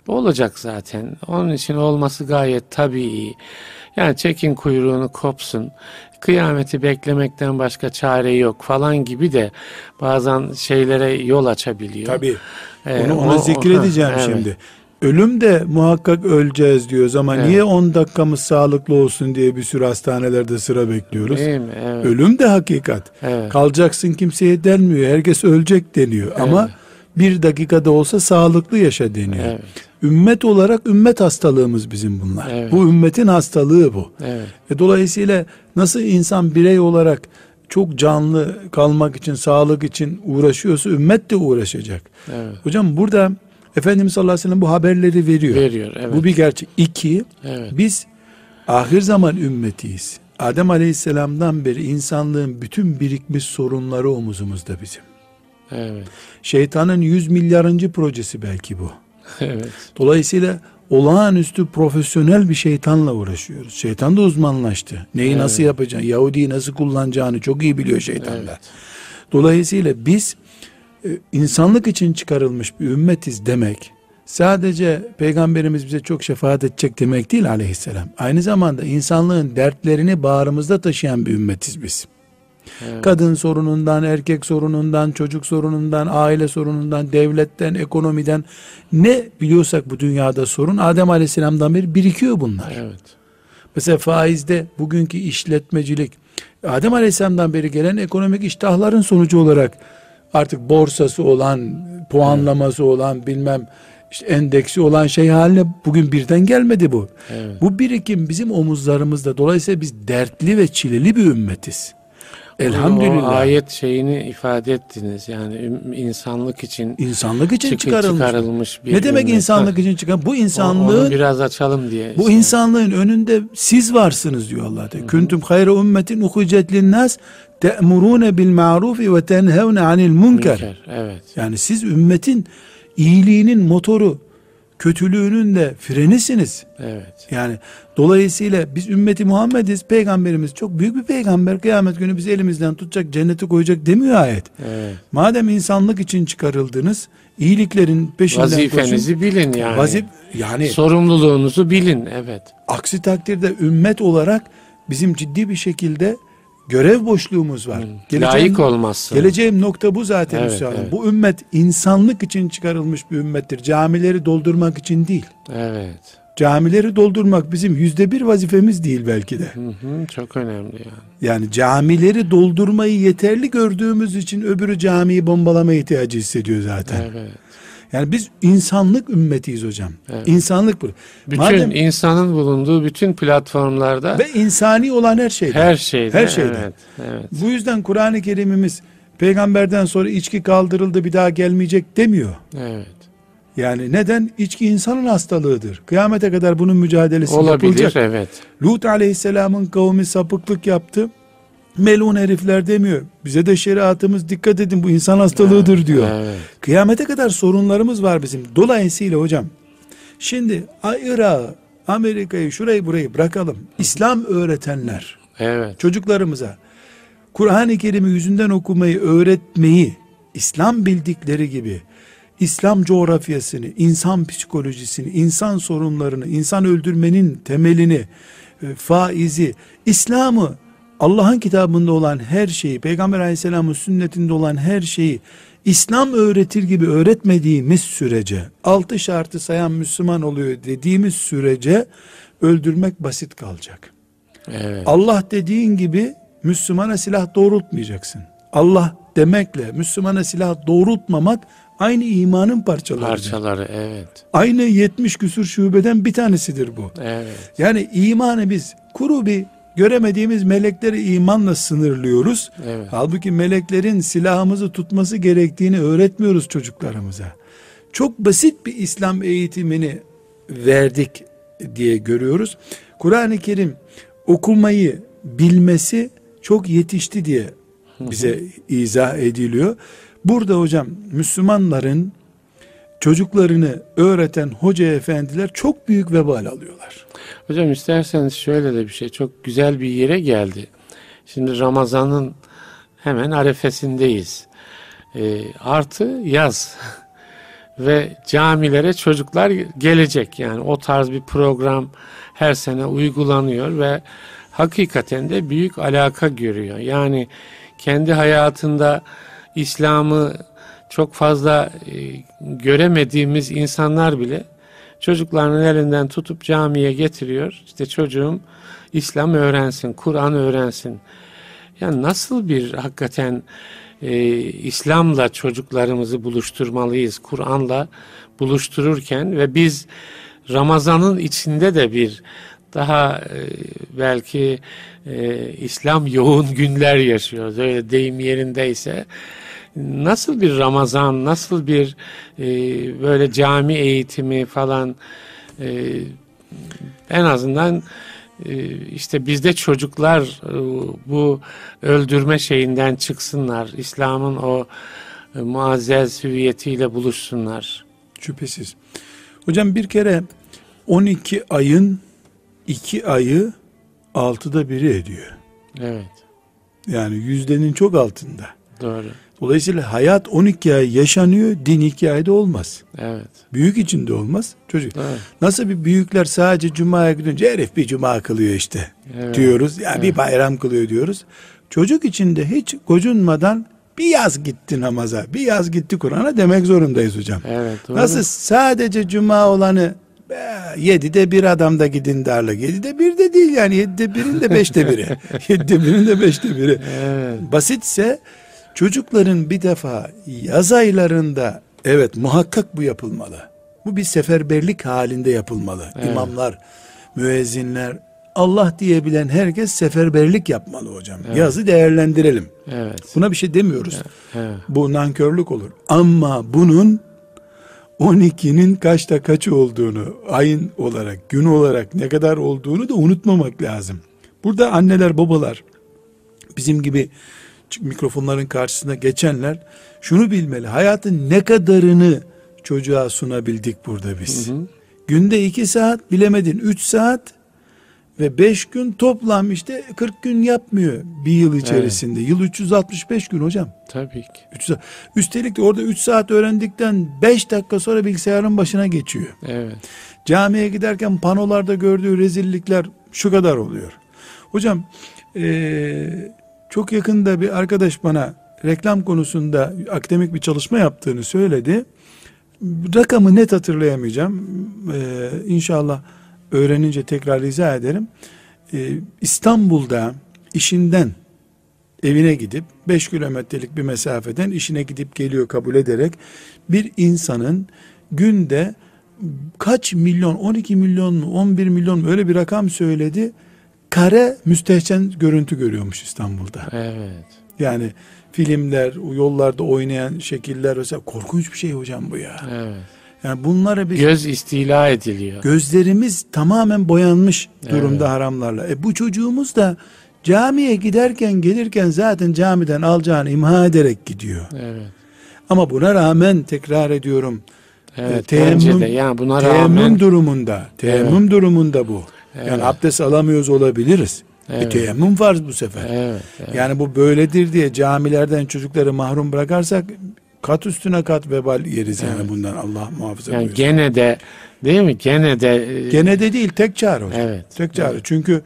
olacak zaten. Onun için olması gayet tabii. Yani çekin kuyruğunu kopsun. Kıyameti beklemekten başka çare yok falan gibi de bazen şeylere yol açabiliyor. tabi Ee, onu ona o- o- zikredeceğim ha, evet. Ölüm de muhakkak öleceğiz diyoruz ama Evet. niye 10 dakikamız sağlıklı olsun diye bir sürü hastanelerde sıra bekliyoruz. Değil mi? Evet. Ölüm de hakikat. Evet. Kalacaksın kimseye denmiyor. Herkes ölecek deniyor. Ama bir dakikada olsa sağlıklı yaşa deniyor. Evet. Ümmet olarak ümmet hastalığımız bizim bunlar. Evet. Bu ümmetin hastalığı bu. Evet. E dolayısıyla nasıl insan birey olarak çok canlı kalmak için, sağlık için uğraşıyorsa ümmet de uğraşacak. Evet. Hocam burada Efendimiz sallallahu aleyhi ve sellem bu haberleri veriyor. Veriyor. Evet. Bu bir gerçek. İki, Evet. biz ahir zaman ümmetiyiz. Adem aleyhisselamdan beri insanlığın bütün birikmiş sorunları omuzumuzda bizim. Evet. Şeytanın yüz milyarıncı projesi belki bu. Evet. Dolayısıyla olağanüstü profesyonel bir şeytanla uğraşıyoruz. Şeytan da uzmanlaştı. Neyi Evet. nasıl yapacağını, Yahudi'yi nasıl kullanacağını çok iyi biliyor şeytanlar. Evet. Dolayısıyla biz insanlık için çıkarılmış bir ümmetiz demek sadece peygamberimiz bize çok şefaat edecek demek değil aleyhisselam. Aynı zamanda insanlığın dertlerini bağrımızda taşıyan bir ümmetiz biz. Evet. Kadın sorunundan, erkek sorunundan, çocuk sorunundan, aile sorunundan, devletten, ekonomiden ne biliyorsak bu dünyada sorun Adem Aleyhisselam'dan beri birikiyor bunlar. Evet. Mesela faizde bugünkü işletmecilik Adem Aleyhisselam'dan beri gelen ekonomik iştahların sonucu olarak artık borsası olan, puanlaması olan bilmem işte endeksi olan şey haline bugün birden gelmedi bu. Evet. Bu birikim bizim omuzlarımızda. Dolayısıyla biz dertli ve çileli bir ümmetiz. Elhamdülillah. O ayet şeyini ifade ettiniz. Yani insanlık için İnsanlık için çıkı- çıkarılmış. çıkarılmış bir ne demek ümmet. insanlık için çıkan? Bu insanlığın Onu biraz açalım diye. bu işte. insanlığın önünde siz varsınız diyor Allah Teala. Kuntum hayra ummetin ukhicet linnas te'murune bil ma'ruf ve tenhevne anil münker. Münker, Evet. Yani siz ümmetin iyiliğinin motoru, kötülüğünün de frenisiniz. Evet. Yani dolayısıyla biz ümmeti Muhammediz. Peygamberimiz çok büyük bir peygamber. Kıyamet günü bizi elimizden tutacak, cennete koyacak demiyor ayet. Evet. Madem insanlık için çıkarıldınız, iyiliklerin peşinden Vazifenizi bilin koşun. yani. Vazif yani Sorumluluğunuzu bilin. Evet. aksi takdirde ümmet olarak bizim ciddi bir şekilde görev boşluğumuz var. Layık olmazsın. Geleceğim nokta bu zaten Evet, üstadım. evet. Bu ümmet insanlık için çıkarılmış bir ümmettir. Camileri doldurmak için değil. Evet. Camileri doldurmak bizim yüzde bir vazifemiz değil belki de. Hı hı, çok önemli yani. Yani camileri doldurmayı yeterli gördüğümüz için öbürü camiyi bombalama ihtiyacı hissediyor zaten. Evet. Yani biz insanlık ümmetiyiz hocam. Evet. İnsanlık bu. Bütün Madem insanın bulunduğu bütün platformlarda ve insani olan her şeyde. her şeyde. Her şeyde. Evet. Evet. Bu yüzden Kur'an-ı Kerim'imiz peygamberden sonra içki kaldırıldı bir daha gelmeyecek demiyor. Evet. Yani neden? İçki insanın hastalığıdır. Kıyamete kadar bunun mücadelesi Olabilir. yapılacak. Evet. Lut aleyhisselamın kavmi sapıklık yaptı. Melun herifler demiyor. Bize de şeriatımız dikkat edin bu insan hastalığıdır diyor. Evet. Kıyamete kadar sorunlarımız var bizim. Dolayısıyla hocam şimdi Irak'ı, Amerika'yı şurayı burayı bırakalım. İslam öğretenler Evet. çocuklarımıza Kur'an-ı Kerim'i yüzünden okumayı öğretmeyi İslam bildikleri gibi İslam coğrafyasını, insan psikolojisini, insan sorunlarını, insan öldürmenin temelini, e, faizi, İslam'ı, Allah'ın kitabında olan her şeyi, Peygamber aleyhisselamın sünnetinde olan her şeyi İslam öğretir gibi öğretmediğimiz sürece, altı şartı sayan Müslüman oluyor dediğimiz sürece öldürmek basit kalacak. Evet. Allah dediğin gibi Müslümana silah doğrultmayacaksın. Allah demekle Müslümana silah doğrultmamak aynı imanın parçaları. Parçaları evet. Aynı 70 küsur şubeden bir tanesidir bu. Evet. Yani imanı biz kuru bir göremediğimiz melekleri imanla sınırlıyoruz. Evet. Halbuki meleklerin silahımızı tutması gerektiğini öğretmiyoruz çocuklarımıza. Çok basit bir İslam eğitimini verdik diye görüyoruz. Kur'an-ı Kerim okumayı bilmesi çok yetişti diye bize izah ediliyor. Burada hocam Müslümanların çocuklarını öğreten hoca efendiler çok büyük vebal alıyorlar. Hocam isterseniz şöyle de bir şey çok güzel bir yere geldi. Şimdi Ramazan'ın hemen arefesindeyiz. Ee, artı yaz ve camilere çocuklar gelecek. Yani o tarz bir program her sene uygulanıyor ve hakikaten de büyük alaka görüyor. Yani kendi hayatında İslam'ı çok fazla e, göremediğimiz insanlar bile çocuklarının elinden tutup camiye getiriyor. İşte çocuğum İslam öğrensin, Kur'an öğrensin. Yani nasıl bir hakikaten e, İslam'la çocuklarımızı buluşturmalıyız, Kur'an'la buluştururken ve biz Ramazan'ın içinde de bir daha e, belki e, İslam yoğun günler yaşıyoruz. Öyle deyim yerindeyse nasıl bir Ramazan, nasıl bir e, böyle cami eğitimi falan e, en azından e, işte bizde çocuklar e, bu öldürme şeyinden çıksınlar. İslam'ın o e, muazzez hüviyetiyle buluşsunlar. Şüphesiz. Hocam bir kere 12 ayın 2 ayı altıda biri ediyor. Evet. Yani yüzdenin çok altında. Doğru. Dolayısıyla hayat 12 ay yaşanıyor, din 2 ayda olmaz. Evet. Büyük içinde olmaz. Çocuk. Evet. Nasıl bir büyükler sadece cumaya gidince herif bir cuma kılıyor işte Evet. diyoruz. Ya bir bayram kılıyor diyoruz. Çocuk içinde hiç gocunmadan bir yaz gitti namaza, bir yaz gitti Kur'an'a demek zorundayız hocam. Evet. Doğru. Nasıl sadece cuma olanı yedide bir adamda gidin darlık. Yedide bir de değil yani yedide birin de beşte biri. yedide birin de beşte biri. Evet. Basitse çocukların bir defa yaz aylarında evet muhakkak bu yapılmalı. Bu bir seferberlik halinde yapılmalı. Evet. İmamlar, müezzinler, Allah diyebilen herkes seferberlik yapmalı hocam. Yazı değerlendirelim. Evet. Buna bir şey demiyoruz. Evet. Bu nankörlük olur. Ama bunun 12'nin kaçta kaç olduğunu, ayın olarak, gün olarak ne kadar olduğunu da unutmamak lazım. Burada anneler, babalar, bizim gibi mikrofonların karşısına geçenler şunu bilmeli. Hayatın ne kadarını çocuğa sunabildik burada biz. Günde 2 saat, bilemedin 3 saat ve 5 gün toplam işte 40 gün yapmıyor bir yıl içerisinde. Yıl 365 gün hocam. Tabii ki. 3 saat. Üstelik de orada 3 saat öğrendikten 5 dakika sonra bilgisayarın başına geçiyor. Evet. Camiye giderken panolarda gördüğü rezillikler şu kadar oluyor. Hocam eee, çok yakında bir arkadaş bana reklam konusunda akademik bir çalışma yaptığını söyledi. Rakamı net hatırlayamayacağım. Eee inşallah öğrenince tekrar izah ederim. Eee, İstanbul'da işinden evine gidip 5 kilometrelik bir mesafeden işine gidip geliyor kabul ederek bir insanın günde kaç milyon 12 milyon mu 11 milyon mu öyle bir rakam söyledi kare müstehcen görüntü görüyormuş İstanbul'da. Evet. Yani filmler, yollarda oynayan şekiller mesela korkunç bir şey hocam bu ya. Evet. Yani bunları biz Göz istila ediliyor. gözlerimiz tamamen boyanmış durumda Evet. haramlarla. E bu çocuğumuz da camiye giderken gelirken zaten camiden alacağını imha ederek gidiyor. Evet. Ama buna rağmen tekrar ediyorum. Evet. e, bence de. Yani buna teyemmüm rağmen durumunda, teyemmüm durumunda bu. Evet. Yani abdest alamıyoruz olabiliriz. E, Evet. teyemmüm farz bu sefer. Evet. evet. Yani bu böyledir diye camilerden çocukları mahrum bırakarsak kat üstüne kat vebal yeriz yani Evet. bundan Allah muhafaza Yani buyursun. gene de değil mi? Gene de e, Gene de değil tek çare hocam. Evet. Tek çare. Çünkü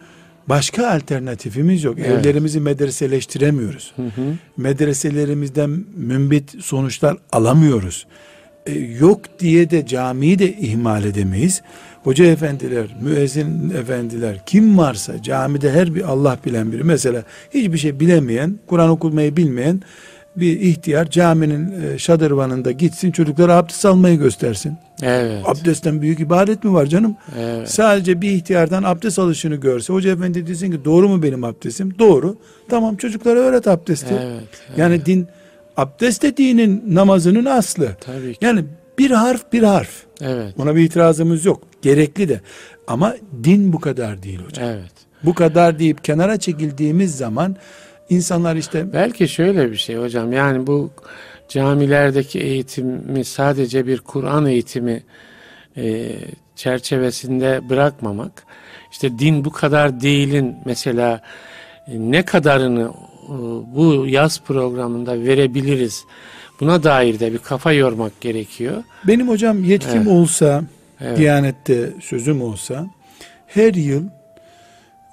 başka alternatifimiz yok. Evet. Evlerimizi medreseleştiremiyoruz. Hı hı. Medreselerimizden mümbit sonuçlar alamıyoruz. E, yok diye de camiyi de ihmal edemeyiz. Hoca efendiler, müezzin efendiler kim varsa camide her bir Allah bilen biri mesela hiçbir şey bilemeyen, Kur'an okumayı bilmeyen bir ihtiyar caminin e, şadırvanında gitsin çocuklara abdest almayı göstersin. Evet. Abdestten büyük ibadet mi var canım? Evet. Sadece bir ihtiyardan abdest alışını görse hoca efendi desin ki doğru mu benim abdestim? Doğru. Tamam çocuklara öğret abdesti. Evet. evet. Yani din abdest de dinin namazının aslı. Tabii ki. Yani bir harf bir harf. Evet. Buna bir itirazımız yok. Gerekli de. Ama din bu kadar değil hocam. Evet. Bu kadar deyip kenara çekildiğimiz zaman insanlar işte Belki şöyle bir şey hocam yani bu camilerdeki eğitimi sadece bir Kur'an eğitimi e, çerçevesinde bırakmamak işte din bu kadar değilin mesela e, ne kadarını e, bu yaz programında verebiliriz buna dair de bir kafa yormak gerekiyor. benim hocam yetkim Evet. olsa Evet. Diyanette sözüm olsa her yıl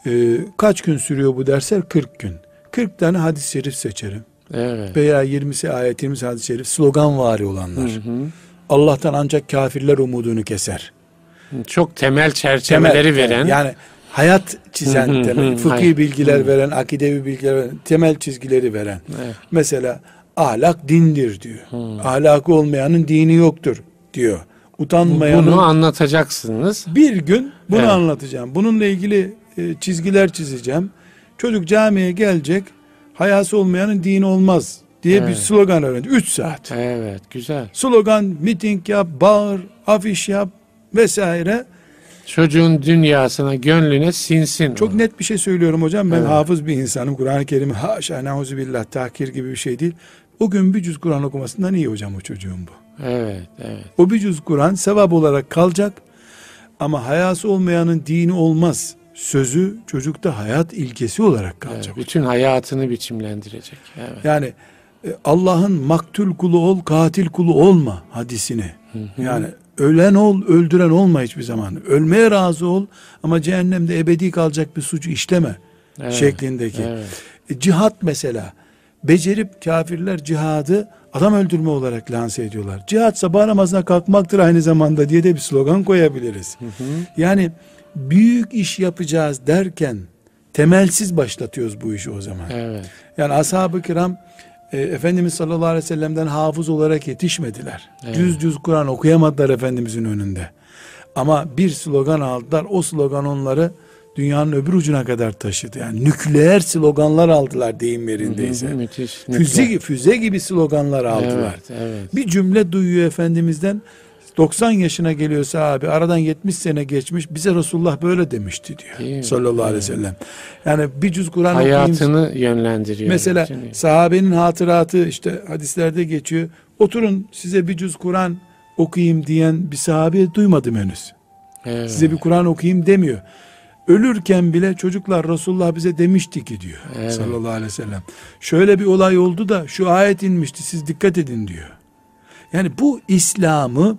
e, kaç gün sürüyor bu dersler? 40 gün. 40 tane hadis-i şerif seçerim. Evet. Veya 20'si ayet, 20'si hadis-i şerif slogan vari olanlar. Hı hı. Allah'tan ancak kafirler umudunu keser. Çok temel çerçeveleri Temel, veren Yani hayat çizen, temel, fıkhi bilgiler veren, akidevi bilgiler veren, temel çizgileri veren. Evet. Mesela ahlak dindir diyor. Ahlakı olmayanın dini yoktur diyor. Utanmayanın Bunu anlatacaksınız. bir gün bunu Evet. anlatacağım. Bununla ilgili e, çizgiler çizeceğim. Çocuk camiye gelecek. Hayası olmayanın dini olmaz diye bir Evet. slogan öğrendi. 3 saat. Evet, güzel. Slogan, miting yap, bağır, afiş yap vesaire. Çocuğun dünyasına, gönlüne sinsin. Çok o. net bir şey söylüyorum hocam. Ben Evet. hafız bir insanım. Kur'an-ı Kerim'i haşa neuzubillah tahkir gibi bir şey değil. O gün bir cüz Kur'an okumasından iyi hocam o çocuğun bu. Evet, evet. O bir cüz Kur'an sevap olarak kalacak. Ama hayası olmayanın dini olmaz. Sözü çocukta hayat ilkesi olarak kalacak. evet. Bütün hayatını biçimlendirecek. Evet. Yani e, Allah'ın maktul kulu ol, katil kulu olma hadisini. Yani ölen ol, öldüren olma hiçbir zaman. Ölmeye razı ol ama cehennemde ebedi kalacak bir suçu işleme Evet, şeklindeki. Evet. E, cihat mesela. Becerip kafirler cihadı adam öldürme olarak lanse ediyorlar. Cihat sabah namazına kalkmaktır aynı zamanda diye de bir slogan koyabiliriz. Yani büyük iş yapacağız derken temelsiz başlatıyoruz bu işi o zaman. Evet. Yani ashab-ı kiram e, Efendimiz sallallahu aleyhi ve sellem'den hafız olarak yetişmediler. Evet. Cüz cüz Kur'an okuyamadılar Efendimizin önünde. Ama bir slogan aldılar. O slogan onları dünyanın öbür ucuna kadar taşıdı. Yani nükleer sloganlar aldılar deyim yerindeyse. Müthiş. Füze, nükleer. füze gibi sloganlar aldılar. Evet, evet. Bir cümle duyuyor Efendimiz'den 90 yaşına geliyorsa abi aradan 70 sene geçmiş bize Resulullah böyle demişti Değil diyor mi? sallallahu aleyhi ve sellem. Yani bir cüz Kur'an okuyayım Hayatını yönlendiriyor. Mesela Bütün- sahabenin hatıratı işte hadislerde geçiyor. Oturun size bir cüz Kur'an okuyayım diyen bir sahabe duymadım henüz. Evet. Size bir Kur'an okuyayım demiyor. Ölürken bile çocuklar Resulullah bize demişti ki diyor. Evet. Sallallahu aleyhi ve sellem. Şöyle bir olay oldu da şu ayet inmişti siz dikkat edin diyor. Yani bu İslam'ı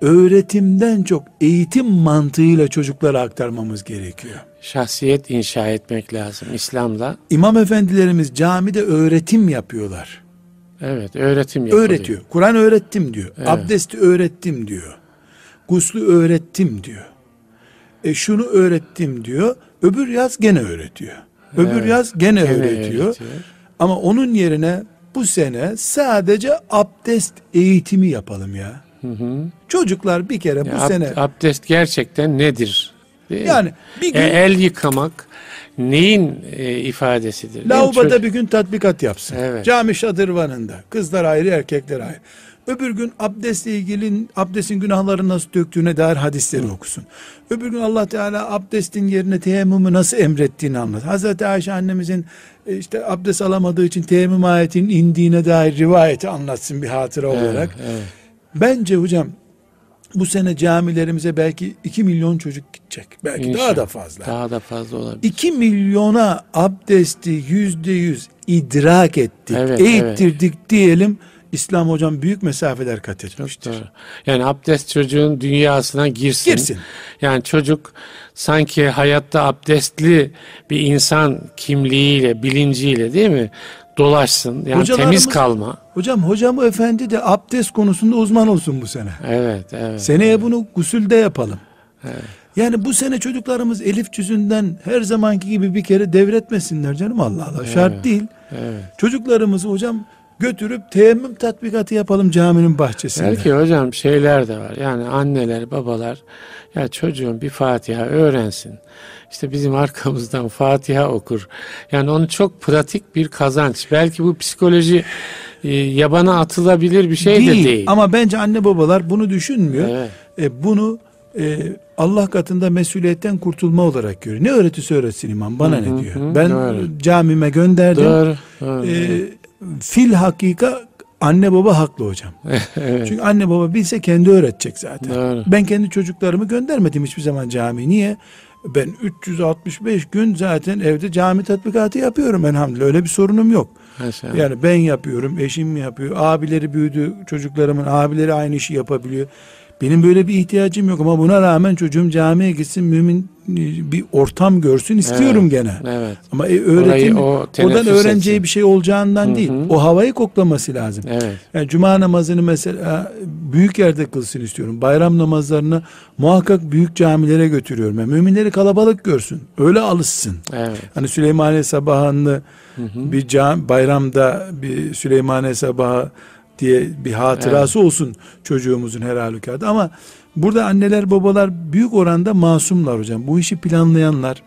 öğretimden çok eğitim mantığıyla çocuklara aktarmamız gerekiyor. Şahsiyet inşa etmek lazım İslam'da. İmam efendilerimiz camide öğretim yapıyorlar. Evet, öğretim yapılıyor. Öğretiyor. Kur'an öğrettim diyor. Evet. Abdesti öğrettim diyor. Guslü öğrettim diyor. E şunu öğrettim diyor. Öbür yaz gene öğretiyor. Öbür Evet. yaz gene, Gene öğretiyor. öğretiyor. Ama onun yerine bu sene sadece abdest eğitimi yapalım ya. Çocuklar bir kere bu Ya ab- sene abdest gerçekten nedir? Değil mi? yani bir gün E, el yıkamak neyin e, ifadesidir? Çocuk- bir gün tatbikat yapsın. Evet. Cami şadırvanında. Kızlar ayrı, erkekler ayrı. Öbür gün abdestle ilgili abdestin günahları nasıl döktüğüne dair hadisleri okusun. Öbür gün Allah Teala abdestin yerine teyemmümü nasıl emrettiğini anlat. Hazreti Ayşe annemizin e, işte abdest alamadığı için teyemmüm ayetinin indiğine dair rivayeti anlatsın bir hatıra Evet, olarak. evet. Bence hocam bu sene camilerimize belki 2 milyon çocuk gidecek. Belki daha İnşallah. da fazla. Daha da fazla olabilir. 2 milyona abdesti yüzde yüz idrak ettik, Evet, eğittirdik diyelim. İslam hocam büyük mesafeler kat Çok etmiştir. doğru. Yani abdest çocuğun dünyasına girsin. Girsin. Yani çocuk sanki hayatta abdestli bir insan kimliğiyle, bilinciyle değil mi? Dolaşsın. Yani temiz kalma. Hocam hocam efendi de abdest konusunda uzman olsun bu sene. Evet, evet. Seneye bunu gusülde yapalım. Yani bu sene çocuklarımız elif cüzünden her zamanki gibi bir kere devretmesinler canım Allah Allah. Şart değil. Evet. Çocuklarımızı hocam götürüp teyemmüm tatbikatı yapalım caminin bahçesinde. Belki hocam şeyler de var. Yani anneler, babalar ya çocuğun bir Fatiha öğrensin. İşte bizim arkamızdan Fatiha okur. Yani onu çok pratik bir kazanç. Belki bu psikoloji e, yabana atılabilir bir şey de değil. Ama bence anne babalar bunu düşünmüyor. Evet. E, bunu e, Allah katında mesuliyetten kurtulma olarak görüyor. Ne öğretisi öğretsin imam bana Hı hı ne diyor. hı, ben doğru. camime gönderdim. Doğru. doğru. E, fil hakika anne baba haklı hocam. evet. Çünkü anne baba bilse kendi öğretecek zaten. Doğru. Ben kendi çocuklarımı göndermedim hiçbir zaman cami. Niye? Ben 365 gün zaten evde cami tatbikatı yapıyorum elhamdülillah. Öyle bir sorunum yok. Maşallah. Yani ben yapıyorum, eşim yapıyor, abileri büyüdü, çocuklarımın abileri aynı işi yapabiliyor. Benim böyle bir ihtiyacım yok ama buna rağmen çocuğum camiye gitsin, mümin bir ortam görsün istiyorum Evet, gene. Evet. Ama e, öğretim Orayı o oradan öğreneceği etsin. bir şey olacağından değil. O havayı koklaması lazım. Evet. Yani cuma namazını mesela büyük yerde kılsın istiyorum. Bayram namazlarını muhakkak büyük camilere götürüyorum. Yani müminleri kalabalık görsün. Öyle alışsın. Evet. Hani Süleymaniye sabahını bir cam, bayramda bir Süleymaniye sabahı diye bir hatırası olsun çocuğumuzun her halükarda. Ama burada anneler babalar büyük oranda masumlar hocam. Bu işi planlayanlar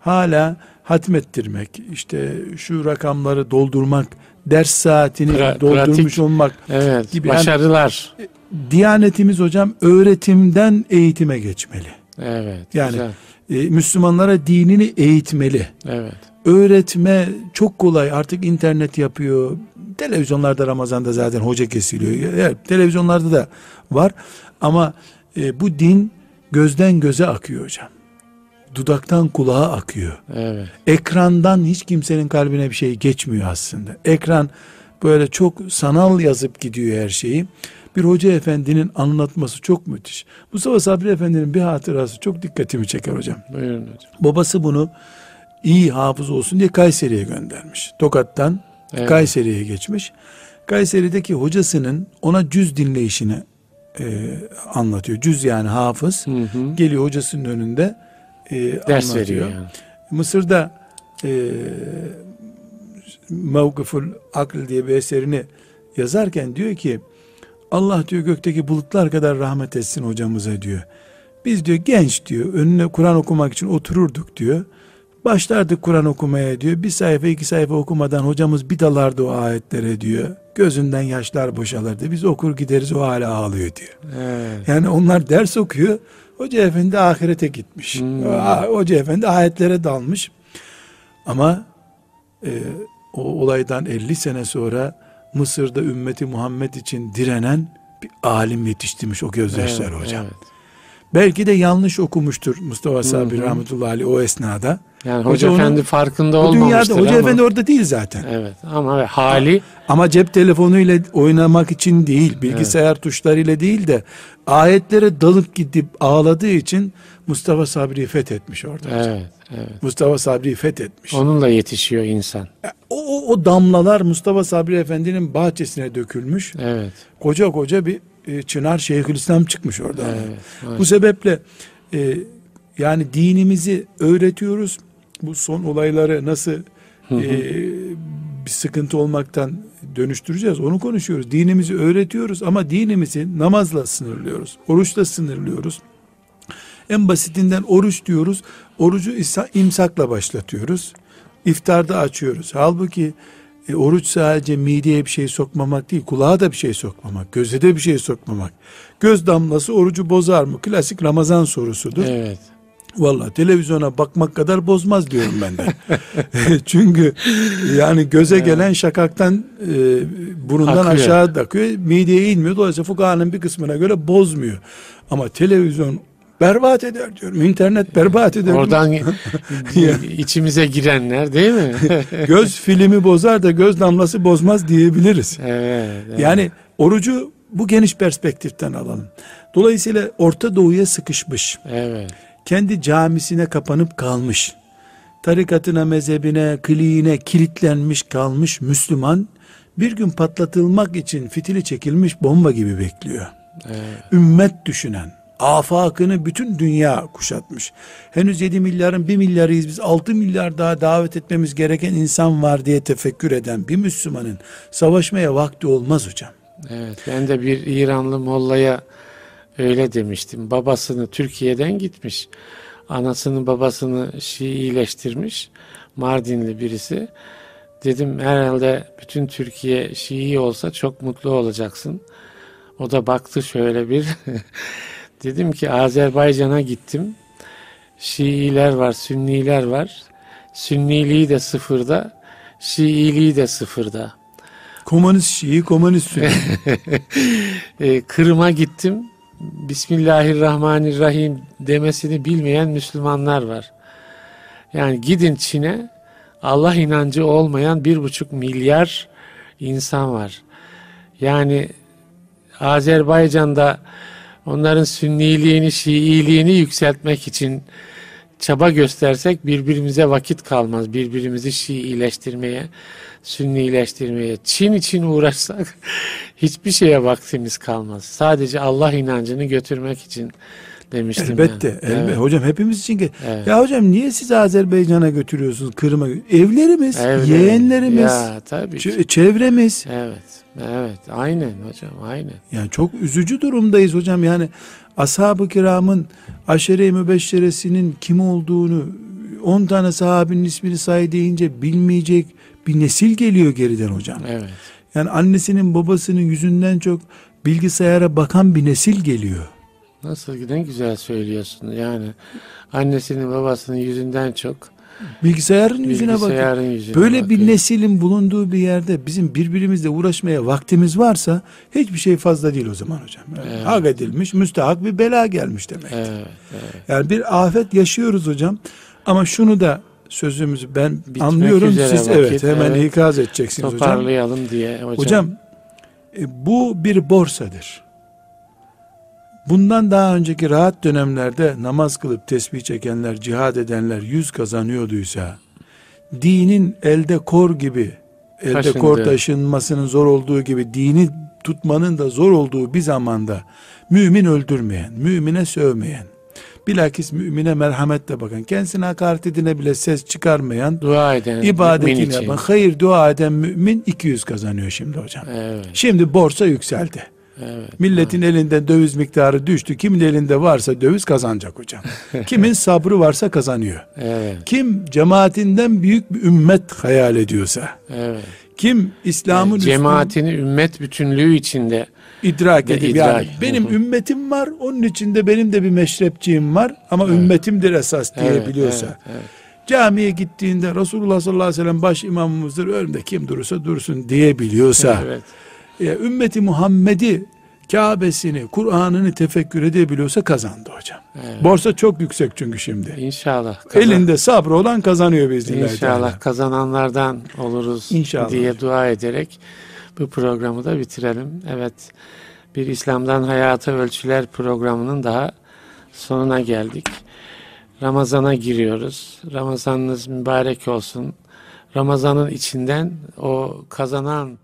hala hatmettirmek, işte şu rakamları doldurmak, ders saatini Pra- doldurmuş pratik. olmak Evet. Gibi yani- Başarılar. Diyanetimiz hocam öğretimden eğitime geçmeli. Evet. Yani güzel. e, Müslümanlara dinini eğitmeli. Evet. Öğretme çok kolay. Artık internet yapıyor. Televizyonlarda Ramazan'da zaten hoca kesiliyor. Evet, televizyonlarda da var. Ama e, bu din gözden göze akıyor hocam. Dudaktan kulağa akıyor. Evet. Ekrandan hiç kimsenin kalbine bir şey geçmiyor aslında. Ekran böyle çok sanal yazıp gidiyor her şeyi. Bir hoca efendinin anlatması çok müthiş. Mustafa Sabri Efendi'nin bir hatırası çok dikkatimi çeker hocam. Buyurun hocam. Babası bunu iyi hafız olsun diye Kayseri'ye göndermiş. Tokat'tan Evet. Kayseri'ye geçmiş. Kayseri'deki hocasının ona cüz dinleyişini e, anlatıyor. Cüz yani hafız. Hı hı. Geliyor hocasının önünde e, Ders anlatıyor. veriyor yani. Mısır'da e, Mevkıful Akl diye bir eserini yazarken diyor ki Allah diyor gökteki bulutlar kadar rahmet etsin hocamıza diyor. Biz diyor genç diyor önüne Kur'an okumak için otururduk diyor. Başlardık Kur'an okumaya diyor. Bir sayfa iki sayfa okumadan hocamız bir dalardı o ayetlere diyor. Gözünden yaşlar boşalırdı. Biz okur gideriz o hala ağlıyor diyor. Evet. Yani onlar ders okuyor. Hoca efendi ahirete gitmiş. Hmm. Hoca efendi ayetlere dalmış. Ama e, o olaydan 50 sene sonra Mısır'da ümmeti Muhammed için direnen bir alim yetiştirmiş o gözyaşları Evet, hocam. evet. Belki de yanlış okumuştur Mustafa Sabri rahmetullahi aleyh o esnada. Yani Hoca Hoca, Efendi farkında O olmamıştır dünyada hoca ama. efendi orada değil zaten. Evet ama hali Ama cep telefonuyla oynamak için değil, bilgisayar tuşlarıyla değil de ayetlere dalıp gidip ağladığı için Mustafa Sabri'yi fethetmiş orada. hocam. evet, evet. Mustafa Sabri'yi fethetmiş. Onunla yetişiyor insan. O, o, o damlalar Mustafa Sabri Efendi'nin bahçesine dökülmüş. Evet. Koca koca bir e, çınar Şeyhülislam çıkmış orada. Evet. Bu sebeple e, yani dinimizi öğretiyoruz. Bu son olayları nasıl e, bir sıkıntı olmaktan dönüştüreceğiz onu konuşuyoruz. Dinimizi öğretiyoruz ama dinimizi namazla sınırlıyoruz. Oruçla sınırlıyoruz. En basitinden oruç diyoruz. Orucu imsakla başlatıyoruz. İftarda açıyoruz. Halbuki e, oruç sadece mideye bir şey sokmamak değil, kulağa da bir şey sokmamak, göze de bir şey sokmamak. Göz damlası orucu bozar mı? Klasik Ramazan sorusudur. Evet. Vallahi televizyona bakmak kadar bozmaz diyorum ben de. Çünkü yani göze gelen şakaktan e, burundan Akıyor. aşağı akıyor. Mideye inmiyor. Dolayısıyla fukahanın bir kısmına göre bozmuyor. Ama televizyon berbat eder diyorum. İnternet berbat eder. Oradan içimize girenler değil mi? göz filmi bozar da göz damlası bozmaz diyebiliriz. evet, evet. Yani orucu bu geniş perspektiften alalım. Dolayısıyla Orta Doğu'ya sıkışmış. Evet. Kendi camisine kapanıp kalmış, tarikatına, mezhebine, kliğine kilitlenmiş kalmış Müslüman, bir gün patlatılmak için fitili çekilmiş bomba gibi bekliyor. Evet. Ümmet düşünen, afakını bütün dünya kuşatmış. Henüz 7 milyarın 1 milyarıyız biz 6 milyar daha davet etmemiz gereken insan var diye tefekkür eden bir Müslümanın savaşmaya vakti olmaz hocam. Evet, ben de bir İranlı mollaya öyle demiştim. Babasını Türkiye'den gitmiş. Anasını babasını Şiileştirmiş. Mardinli birisi. Dedim herhalde bütün Türkiye Şii olsa çok mutlu olacaksın. O da baktı şöyle bir. Dedim ki Azerbaycan'a gittim. Şiiler var, Sünniler var. Sünniliği de sıfırda, Şiiliği de sıfırda. Komünist Şii, komünist Sünni. e, Kırım'a gittim. Bismillahirrahmanirrahim demesini bilmeyen Müslümanlar var. Yani gidin Çin'e Allah inancı olmayan bir buçuk milyar insan var. Yani Azerbaycan'da onların sünniliğini, şiiliğini yükseltmek için çaba göstersek birbirimize vakit kalmaz. Birbirimizi Şiileştirmeye, Sünnileştirmeye, Çin için uğraşsak hiçbir şeye vaktimiz kalmaz. Sadece Allah inancını götürmek için demiştim. Elbette, yani. elbette. Evet, Hocam hepimiz için ki. evet. Ya hocam niye siz Azerbaycan'a götürüyorsunuz? Kırım'a? Evlerimiz, Evet. yeğenlerimiz, Ya tabii ki. çevremiz. Evet, evet. Aynen hocam, aynen. Yani çok üzücü durumdayız hocam. Yani ashab-ı kiramın aşere-i mübeşşeresinin kim olduğunu 10 tane sahabinin ismini say deyince bilmeyecek bir nesil geliyor geriden hocam. Evet. Yani annesinin babasının yüzünden çok bilgisayara bakan bir nesil geliyor. Nasıl ne güzel söylüyorsun. Yani annesinin babasının yüzünden çok Bilgisayarın yüzüne bakın. bilgisayarın yüzüne Böyle bir bakıyor. neslin bulunduğu bir yerde bizim birbirimizle uğraşmaya vaktimiz varsa hiçbir şey fazla değil o zaman hocam. Yani Evet. Hak edilmiş, müstahak bir bela gelmiş demek. Evet, evet. Yani bir afet yaşıyoruz hocam. Ama şunu da sözümüzü ben Bitmek anlıyorum siz vakit, evet hemen evet. ikaz edeceksiniz hocam. Toparlayalım diye hocam. Hocam e, bu bir borsadır. Bundan daha önceki rahat dönemlerde namaz kılıp tesbih çekenler, cihad edenler yüz kazanıyorduysa, dinin elde kor gibi, elde Taşındı. kor taşınmasının zor olduğu gibi, dini tutmanın da zor olduğu bir zamanda, mümin öldürmeyen, mümine sövmeyen, bilakis mümine merhametle bakan, kendisine hakaret edine bile ses çıkarmayan, dua eden ibadetini yapan, hayır dua eden mümin 200 kazanıyor şimdi hocam. Evet, Şimdi borsa yükseldi. Evet. Milletin elinden döviz miktarı düştü. Kimin elinde varsa döviz kazanacak hocam. Kimin sabrı varsa kazanıyor. Evet, Kim cemaatinden büyük bir ümmet hayal ediyorsa, evet. kim İslam'ın üstün Cemaatini ümmet bütünlüğü içinde idrak edip idrak. yani benim ümmetim var, onun içinde benim de bir meşrepçiğim var ama Evet. ümmetimdir esas evet, diyebiliyorsa. evet, evet. Camiye gittiğinde Resulullah sallallahu aleyhi ve sellem baş imamımızdır, önümde kim durursa dursun diyebiliyorsa. Evet, Ümmeti Muhammed'i Kabe'sini, Kur'an'ını tefekkür edebiliyorsa kazandı hocam. evet. Borsa çok yüksek çünkü şimdi. İnşallah. kazan- Elinde sabrı olan kazanıyor biiznillahü İnşallah teala. kazananlardan oluruz İnşallah. diye dua ederek bu programı da bitirelim. Evet, bir İslam'dan Hayata Ölçüler programının daha sonuna geldik. Ramazana giriyoruz. Ramazanınız mübarek olsun. Ramazanın içinden o kazanan